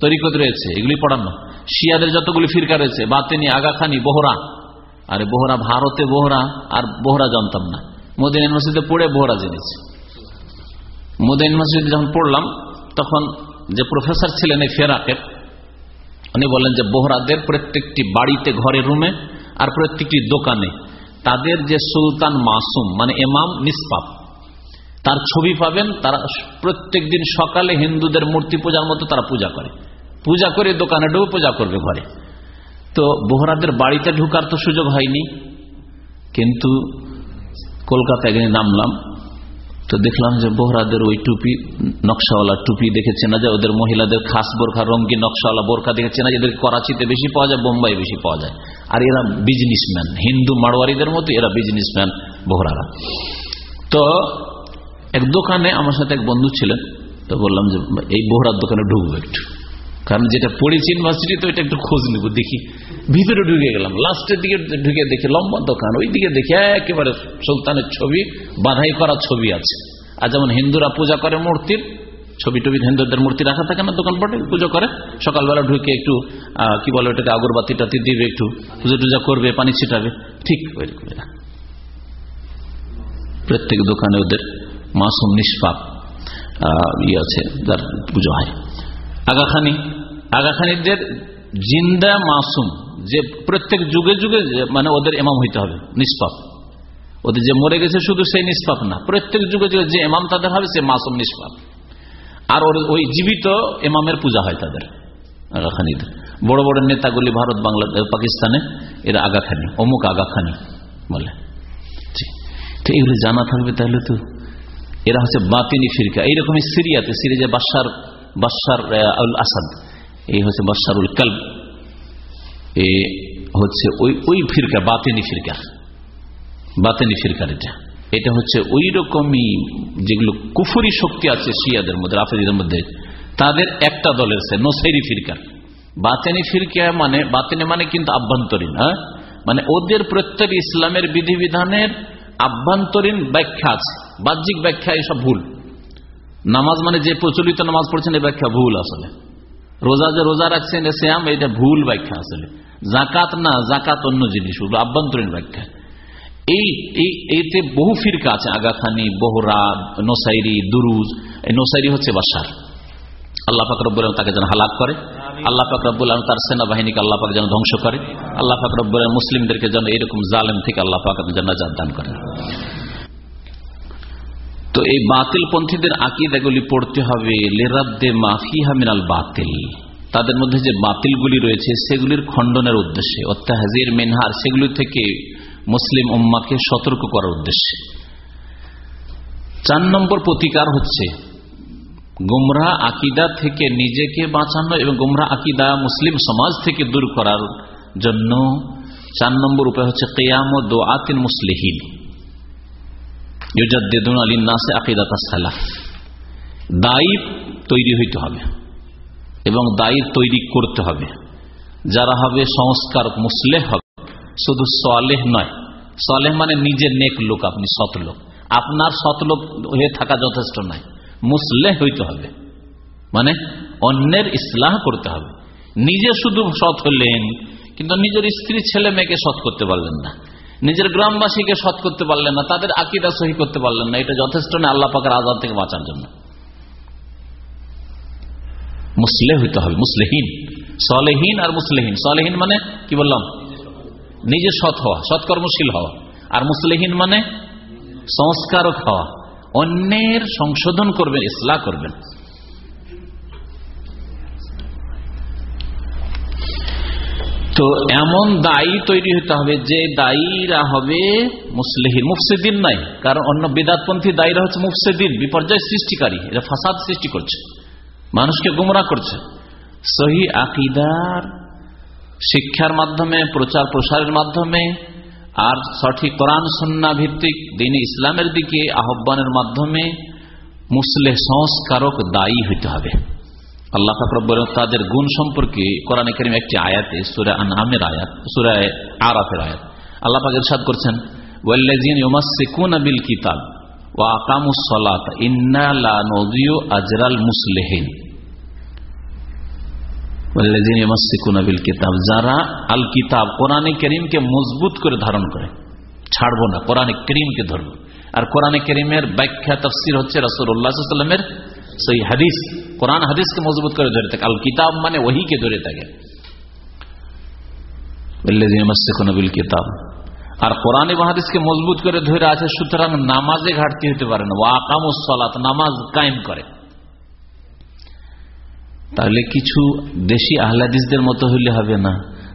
তরিকত রয়েছে, এগুলি পড়ানো। শিয়াদের যতগুলি ফিরকা রয়েছে, বাতেনি, আগাখানি, বোহরা। আরে বোহরা, ভারতে বোহরা, আর বোহরা জানতাম না। মোদিন ইউনিভার্সিটিতে পড়ে বোহরা জেনেছি। মোদিন ইউনিভার্সিটিতে যখন পড়লাম, তখন যে প্রফেসর ছিলেন এই ফেরাকের, উনি বলেন যে বোহরাদের প্রত্যেকটি বাড়িতে, ঘরে, রুমে আর প্রত্যেকটি দোকানে তাদের যে সুলতান মাসুম মানে এমাম নিষ্পাপ তার ছবি পাবেন, তারা প্রত্যেক দিন সকালে হিন্দুদের মূর্তি পূজার মতো তারা পূজা করে। পূজা করে দোকানে ঢুকে পূজা করবে ঘরে। তো বোহরাদের বাড়িতে ঢুকার তো সুযোগ হয়নি, কিন্তু কলকাতায় নামলাম। তো দেখলাম যে বোহরাদের ওই টুপি, নকশাওয়ালা টুপি দেখেছে না যে ওদের মহিলাদের খাস বোরখা রঙ্গি নকশাওয়ালা বোরখা দেখেছে না এদের করাচিতে বেশি পাওয়া যায়, বোম্বাই বেশি পাওয়া যায়। আর এরা বিজনেসম্যান হিন্দু মারোয়ারিদের মতো এরা বিজনেসম্যান বোহরারা। তো এক দোকানে আমার সাথে এক বন্ধু ছিলেন, তো বললাম যে এই বোহরার দোকানে ঢুকবো একটু। কারণ যেটা পড়েছি ইউনিভার্সিটি তো এটা একটু খোঁজ নিব, দেখি। ভিতরে ঢুকে গেলাম। লাস্টের দিকে ঢুকে দেখি লম্বা দোকান ওই দিকে দেখি একেবারে সুলতানের ছবি, বাধাই করা ছবি আছে। আর যেমন হিন্দুরা পূজা করে মূর্তির, ছবি টবি হিন্দুদের মূর্তি রাখা থাকে না দোকান পটে, পুজো করে। সকালবেলা ঢুকে একটু কি বলে ওটাকে, আগরবাতি টাতি দিবে একটু, পুজো টুজা করবে, পানি ছিটাবে। ঠিক প্রত্যেক দোকানে ওদের মাসুম নিষ্পাপ ইয়ে আছে, যার পুজো হয়। আগাখানি আগাখানিদের জিন্দা মাসুম, যে প্রত্যেক যুগে যুগে মানে ওদের এমাম হইতে হবে, নিষ্পাপ। ওদের যে মরে গেছে শুধু সেই নিষ্পাপ না, প্রত্যেক যুগে যুগে যে এমাম তাদের হবে, সে মাসুম, নিষ্পাপ। আর ওই জীবিত এমামের পূজা হয় তাদের আগাখানিদের বড় বড় নেতাগুলি ভারত, বাংলাদেশ পাকিস্তানে, এরা আগাখানি, অমুক আগাখানি বলে। তো এগুলো জানা থাকবে তাহলে তো। এরা হচ্ছে বাতিনি ফিরকা। এইরকমই সিরিয়াতে সিরিজে বাসার বাসার আসাদ এই হচ্ছে বাসারুল কাল এ হচ্ছে ওই ওই ফিরকা, বাতিনি ফিরকা। বাতিনি ফিরকার এটা। এটা হচ্ছে ওই রকমই যেগুলো কুফুরি শক্তি আছে শিয়াদের মধ্যে রাফেদের মধ্যে, তাদের একটা দলের সে নোসাইরি ফিরকা। বাতেনি ফিরকা মানে বাতেনি মানে কিন্তু আভ্যন্তরীণ হ্যাঁ? মানে ওদের প্রত্যেক ইসলামের বিধিবিধানের আভ্যন্তরীণ ব্যাখ্যা আছে, বাহ্যিক ব্যাখ্যা এসব ভুল। নামাজ মানে যে প্রচলিত নামাজ পড়ছেন এই ব্যাখ্যা ভুল আসলে। রোজা যে রোজা রাখছেন শ্যাম এটা ভুল ব্যাখ্যা আসলে। জাকাত না জাকাত অন্য জিনিস আভ্যন্তরীণ ব্যাখ্যা। এই এইতে বহু ফিরকা আছে আগাখানি বহরা নোসাইরি দুরুজ এই নোসাইরি হচ্ছে বাসার। আল্লাহ ফাকরবুল তাকে যেন হালাক করে। আল্লাহ ফাকরবুল তার সেনাবাহিনীকে আল্লাহ পাক যেন ধ্বংস করে। আল্লাহ ফাকরবুল মুসলিমদেরকে যেন এরকম জালেম থেকে আল্লাহ পাক যেন দান করেন। তো এই বাতিল পন্থীদের আকিদাগুলি পড়তে হবে লেরাদ্দে মাফিহা মিনাল বাতিল। তাদের মধ্যে যে বাতিলগুলি রয়েছে, সেগুলির খণ্ডনের উদ্দেশ্যে, অত্যাহাজির মেনহার, সেগুলি থেকে মুসলিম উম্মাকে সতর্ক করার উদ্দেশ্যে। চার নম্বর প্রতিকার হচ্ছে গুমরা আকিদা থেকে নিজেকে বাঁচানো এবং গুমরা আকিদা মুসলিম সমাজ থেকে দূর করার জন্য। চার নম্বর উপায় হচ্ছে কেয়াম ও দোয়াতিন মুসলিহীন। দায়ী তৈরি হইতে হবে এবং দায়ী তৈরি করতে হবে। যারা হবে সংস্কার মুসলেহ হবে। শুধু সলেহ নয়, সলেহ মানে নিজের নেক লোক, আপনি সৎ লোক। আপনার সৎ লোক হয়ে থাকা যথেষ্ট নয়, মুসলেহ হইতে হবে। মানে অন্যের ইসলাহ করতে হবে। নিজে শুধু সৎ হলেন, কিন্তু নিজের স্ত্রী ছেলে মেয়েকে সৎ করতে পারলেন না। নিজের গ্রামবাসীকে সৎ করতে পারলেন না, তাদের আকিদা সহি করতে পারলেন না, এটা যথেষ্ট না আল্লাহ পাকের আজাদ থেকে বাঁচার জন্য। মুসলে হইতে হবে, মুসলেহীন। সলেহীন আর মুসলেহীন। সলেহীন মানে কি বললাম? নিজে সৎ হওয়া, সৎকর্মশীল হওয়া। আর মুসলেহীন মানে সংস্কারক হওয়া। অন্যের সংশোধন করবেন, ইসলাহ করবেন। তো এমন দায়ী তৈরি হতে হবে যে দায়ীরা হবে মুসলিহীন, মুফসিদিন নাই। কারণ অন্য বেদাতপন্থী দায়ীরা হচ্ছে মুফসিদিন, বিপর্যয় সৃষ্টিকারী। এরা ফাসাদ সৃষ্টি করছে, মানুষকে গুমরা করছে। সহি আকিদার শিক্ষার মাধ্যমে, প্রচার প্রসারের মাধ্যমে আর সঠিক কোরআন সন্না ভিত্তিক দিন ইসলামের দিকে আহ্বানের মাধ্যমে মুসলে সংস্কারক দায়ী হইতে হবে। আল্লাহ ফাকরব তাদের গুণ সম্পর্কে কোরআন করিম একটি আয়াতে সুরা আমের আয়াত সুরায় আরাফের আয়াত। আল্লাহ পাক ইরশাদ করছেন মজবুত করে ধারণ করে, ছাড়বো না, কোরআনে করিমকে ধরবো। আর কোরআনে করিমের ব্যাখ্যা, তফসির হচ্ছে ওয়াসাল্লামের সেই হাদিস। কোরআন হাদিসকে মজবুত করে ধরে থাকে আল কিতাব মানে ওহিকে ধরে থাকে। আর কোরআন এবং হাদিসকে মজবুত করে ধরে আছে, সুতরাং নামাজে ঘাটতি হতে পারে না। ওয়াকামুসলাত নামাজ কায়েম করে। তাহলে কিছু দেশি আহলাদিসদের মতো হইলে হবে না,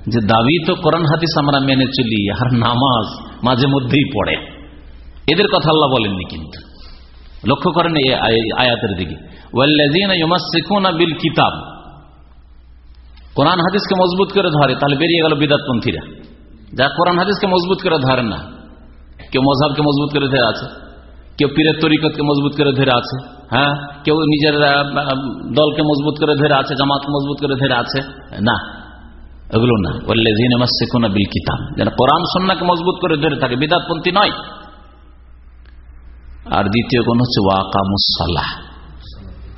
যে দাবি তো কোরআন হাদিস আমরা মেনে চলি, আর নামাজ মাঝে মধ্যেই পড়ে। এদের কথা আল্লাহ বলেননি কিন্তু। লক্ষ্য করেন এই আয়াতের দিকে। বিল কিতাব কোরআন হাদিসকে মজবুত করে ধরে, তাহলে বেরিয়ে গেল বিদাতপন্থীরা। যা কোরআন হাদিসকে মজবুত করে ধরে না, কেউ মজাবকে মজবুত করে ধরে আছে, কেউ পীরের তরিকতকে মজবুত করে ধরে আছে হ্যাঁ? কেউ নিজের দলকে মজবুত করে ধরে আছে জামাত মজবুত করে ধরে আছে, না। এগুলো না। বললে বিল কিতাব যেন কোরআন, সন্নাকে মজবুত করে ধরে থাকে। বিদাতপন্থী নয়। আর দ্বিতীয় কোন হচ্ছে ওয়াকামুসাল্লাহ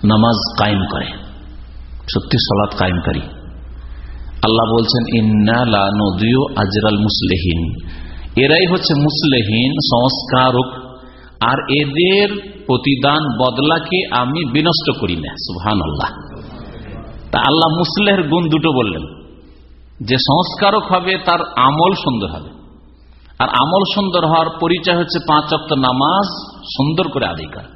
নামাজ কায়েম করে। সত্যি সলাৎ কায়েমকারী আল্লাহ বলছেন, ইন্না নদীয় আজরাল মুসলেহীন। এরাই হচ্ছে মুসলেহীন, সংস্কারক। আর এদের প্রতিদান বদলাকে আমি বিনষ্ট করি না। সুহান আল্লাহ তা আল্লাহ মুসলেহের গুণ দুটো বললেন। যে সংস্কারক হবে, তার আমল সুন্দর হবে। আর আমল সুন্দর হওয়ার পরিচয় হচ্ছে পাঁচ অক্ট নামাজ সুন্দর করে আদায় করা।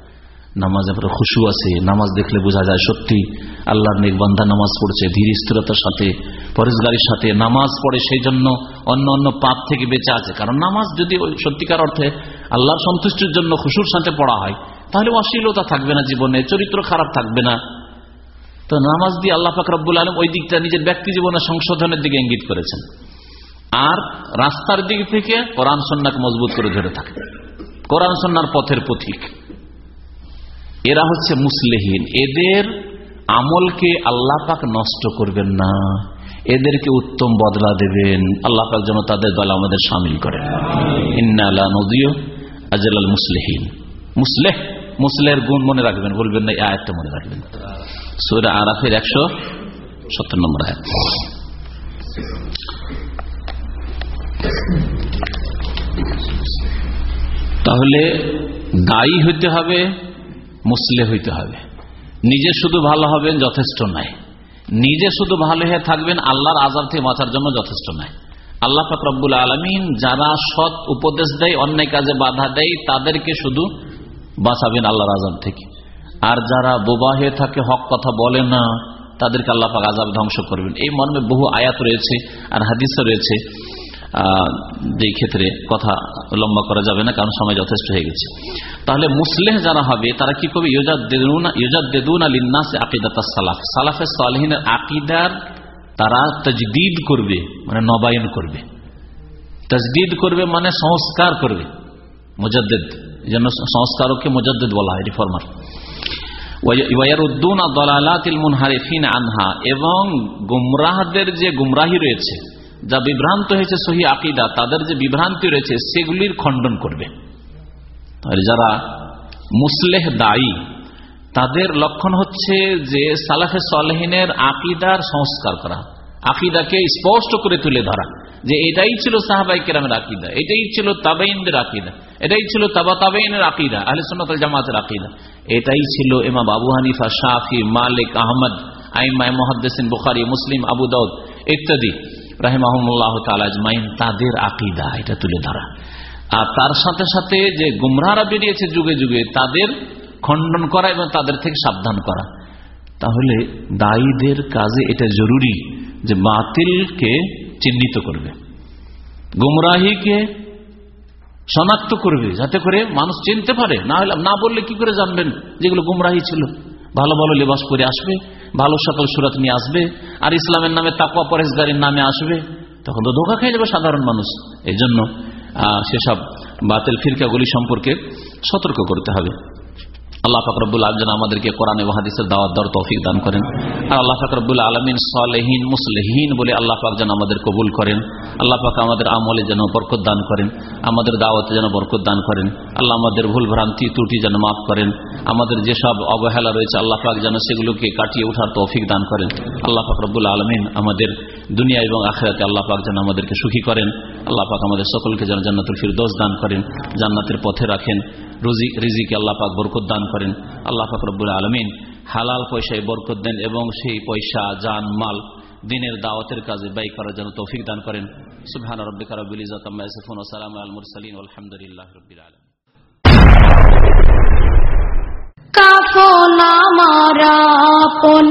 নামাজের পরে খুশু আছে, নামাজ দেখলে বোঝা যায় সত্যি আল্লাহর নির্বান্ধা নামাজ পড়ছে, ধীর স্থিরতার সাথে, পরেশগারির সাথে নামাজ পড়ে সেই জন্য অন্য অন্য পাপ থেকে বেঁচে আছে। কারণ নামাজ যদি সত্যিকার অর্থে আল্লাহর সন্তুষ্টির জন্য খুশুর সাথে পড়া হয়, তাহলে অশ্লীলতা থাকবে না জীবনে, চরিত্র খারাপ থাকবে না। তো নামাজ দিয়ে আল্লাহ ফাকরাবুল আলম ওই দিকটা নিজের ব্যক্তি জীবনের সংশোধনের দিকে ইঙ্গিত করেছেন। আর রাস্তার দিক থেকে কোরআন সন্ন্যাকে মজবুত করে ধরে থাকে। কোরআন সন্ন্যার পথের পথিক এরা হচ্ছে মুসলেহীন। এদের আমলকে আল্লাহ পাক নষ্ট করবেন না। এদেরকে উত্তম বদলা দেবেন। আল্লাহ পাক যেন তাদের দল আমাদের সামিল করেন। ইন্না নদীয় আজলাল মুসলেহীন। মুসলেহ মুসলের গুণ মনে রাখবেন। বলবেন না আয়াতটা মনে রাখবেন। সুরা আরাফের একশো সত্তর নম্বর আয়াত। তাহলে দায়ী হইতে হবে, মুসলে হইতে হবে। নিজে শুধু ভালো হবেন যথেষ্ট নয়। নিজে শুধু ভালো হয়ে থাকবেন, আল্লাহর আজাব থেকে বাঁচার জন্য যথেষ্ট নয়। আল্লাহ ফাকরুল আলমিন যারা সৎ উপদেশ দেয়, অন্যায় কাজে বাধা দেয়, তাদেরকে শুধু বাঁচাবেন আল্লাহর আজাব থেকে। আর যারা বোবা হয়ে থাকে, হক কথা বলে না, তাদেরকে আল্লাহ পাক আজাব ধ্বংস করবেন। এই মর্মে বহু আয়াত রয়েছে আর হাদিসও রয়েছে। যে ক্ষেত্রে কথা লম্বা করা যাবে না, কারণ সময় যথেষ্ট হয়ে গেছে। তাহলে মুসলেহ যারা হবে, তারা কি করবে? সালাফ। সালাফে সালহিনের আকিদার তারা তজদিদ করবে মানে নবায়ন করবে। তজদিদ করবে মানে সংস্কার করবে। মুজাদ্দেদ যেন সংস্কারককে মুজাদ্দেদ বলা হয়, রিফর্মার। আনহা, এবং গুমরাহদের যে গুমরাহি রয়েছে যা বিভ্রান্ত হয়েছে সহি আকিদা, তাদের যে বিভ্রান্তি রয়েছে, সেগুলির খণ্ডন করবে। যারা মুসলেহ দায়ী, তাদের লক্ষণ হচ্ছে যে সালাফে সালহিনের আকিদার সংস্কার করা, আকিদাকে স্পষ্ট করে তুলে ধরা, যে এটাই ছিল সাহাবাই কেরামের আকিদা, এটাই ছিল তাবাইনদের আকিদা, এটাই ছিল তাবা তাবাইনের আকিদা, আহলে সুন্নাত জামাতের আকিদা। এটাই ছিল এমা বাবু হানিফা, শাফি, মালিক, আহমদ আইমাই মহাদ্দেসিন, বুখারি, মুসলিম, আবু দাউদ ইত্যাদি। রাহিমাহমুল্লাহ তালাজমাইন তাদের আকিদা, এটা তুলে ধরা। আর তার সাথে সাথে যে গুমরারা বেরিয়েছে যুগে যুগে, তাদের খণ্ডন করা এবং তাদের থেকে সাবধান করা। তাহলে দায়ীদের কাজে এটা জরুরি যে বাতিলকে চিহ্নিত করবে। গুমরাহিকে শনাক্ত করবে, যাতে করে মানুষ চিনতে পারে। না হলে, না বললে কি করে জানবেন যেগুলো গুমরাহি ছিল? ভালো ভালো লেবাস পরে আসবে, ভালো সকল সুরত নিয়ে আসবে, আর ইসলামের নামে তাকুয়া পরেশগারির নামে আসবে, তখন তো ধোকা খেয়ে যাবে সাধারণ মানুষ। এই জন্য সেসব বাতিল ফিরকাগুলি সম্পর্কে সতর্ক করতে হবে। আল্লাহ ফাকরবুল আলম যেন আমাদেরকে কোরআন এবং হাদিসের দাওয়াত দর তৌফিক দান করেন। আর আল্লাহ ফাকরবুল আলমিন সালেহীন, মুসলেহীন বলে আল্লাহ পাক যেন আমাদের কবুল করেন। আল্লাহ পাক আমাদের আমলে যেন বরকত দান করেন। আমাদের দাওয়াতে যেন বরকত দান করেন। আল্লাহ আমাদের ভুল ভ্রান্তি, ত্রুটি যেন মাফ করেন। আমাদের যেসব অবহেলা রয়েছে, আল্লাহ পাক যেন সেগুলোকে কাটিয়ে ওঠার তৌফিক দান করেন। আল্লাহ ফাকরবুল আলমিন আমাদের দুনিয়া এবং আখেরাতে আল্লাহ পাক যেন আমাদেরকে সুখী করেন। আল্লাহ পাক আমাদের সকলকে যেন জান্নাতুল ফিরদোস দান করেন, জান্নাতের পথে রাখেন, রুজি, রিজিকে আল্লাহ পাক বরকত দান করেন। আল্লাহ পাক রব্বুল আলমিন হালাল পয়সায় বরকত দেন এবং সেই পয়সা, জান, মাল দিনের দাওয়াতের কাজে ব্যয় করার জন্য তৌফিক দান করেন। সুবহান রব্বিকা রব্বিল আলহামদুলিল্লাহি রাব্বিল আলামিন। কাফন আমার আপন,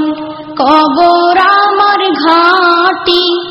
কবর আমার ঘাটি।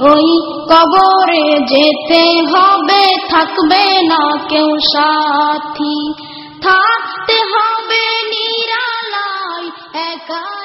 ওই কবরে যেতে হবে থাকবে না কেউ সাথী। থাকতে হবে নিরালায় একা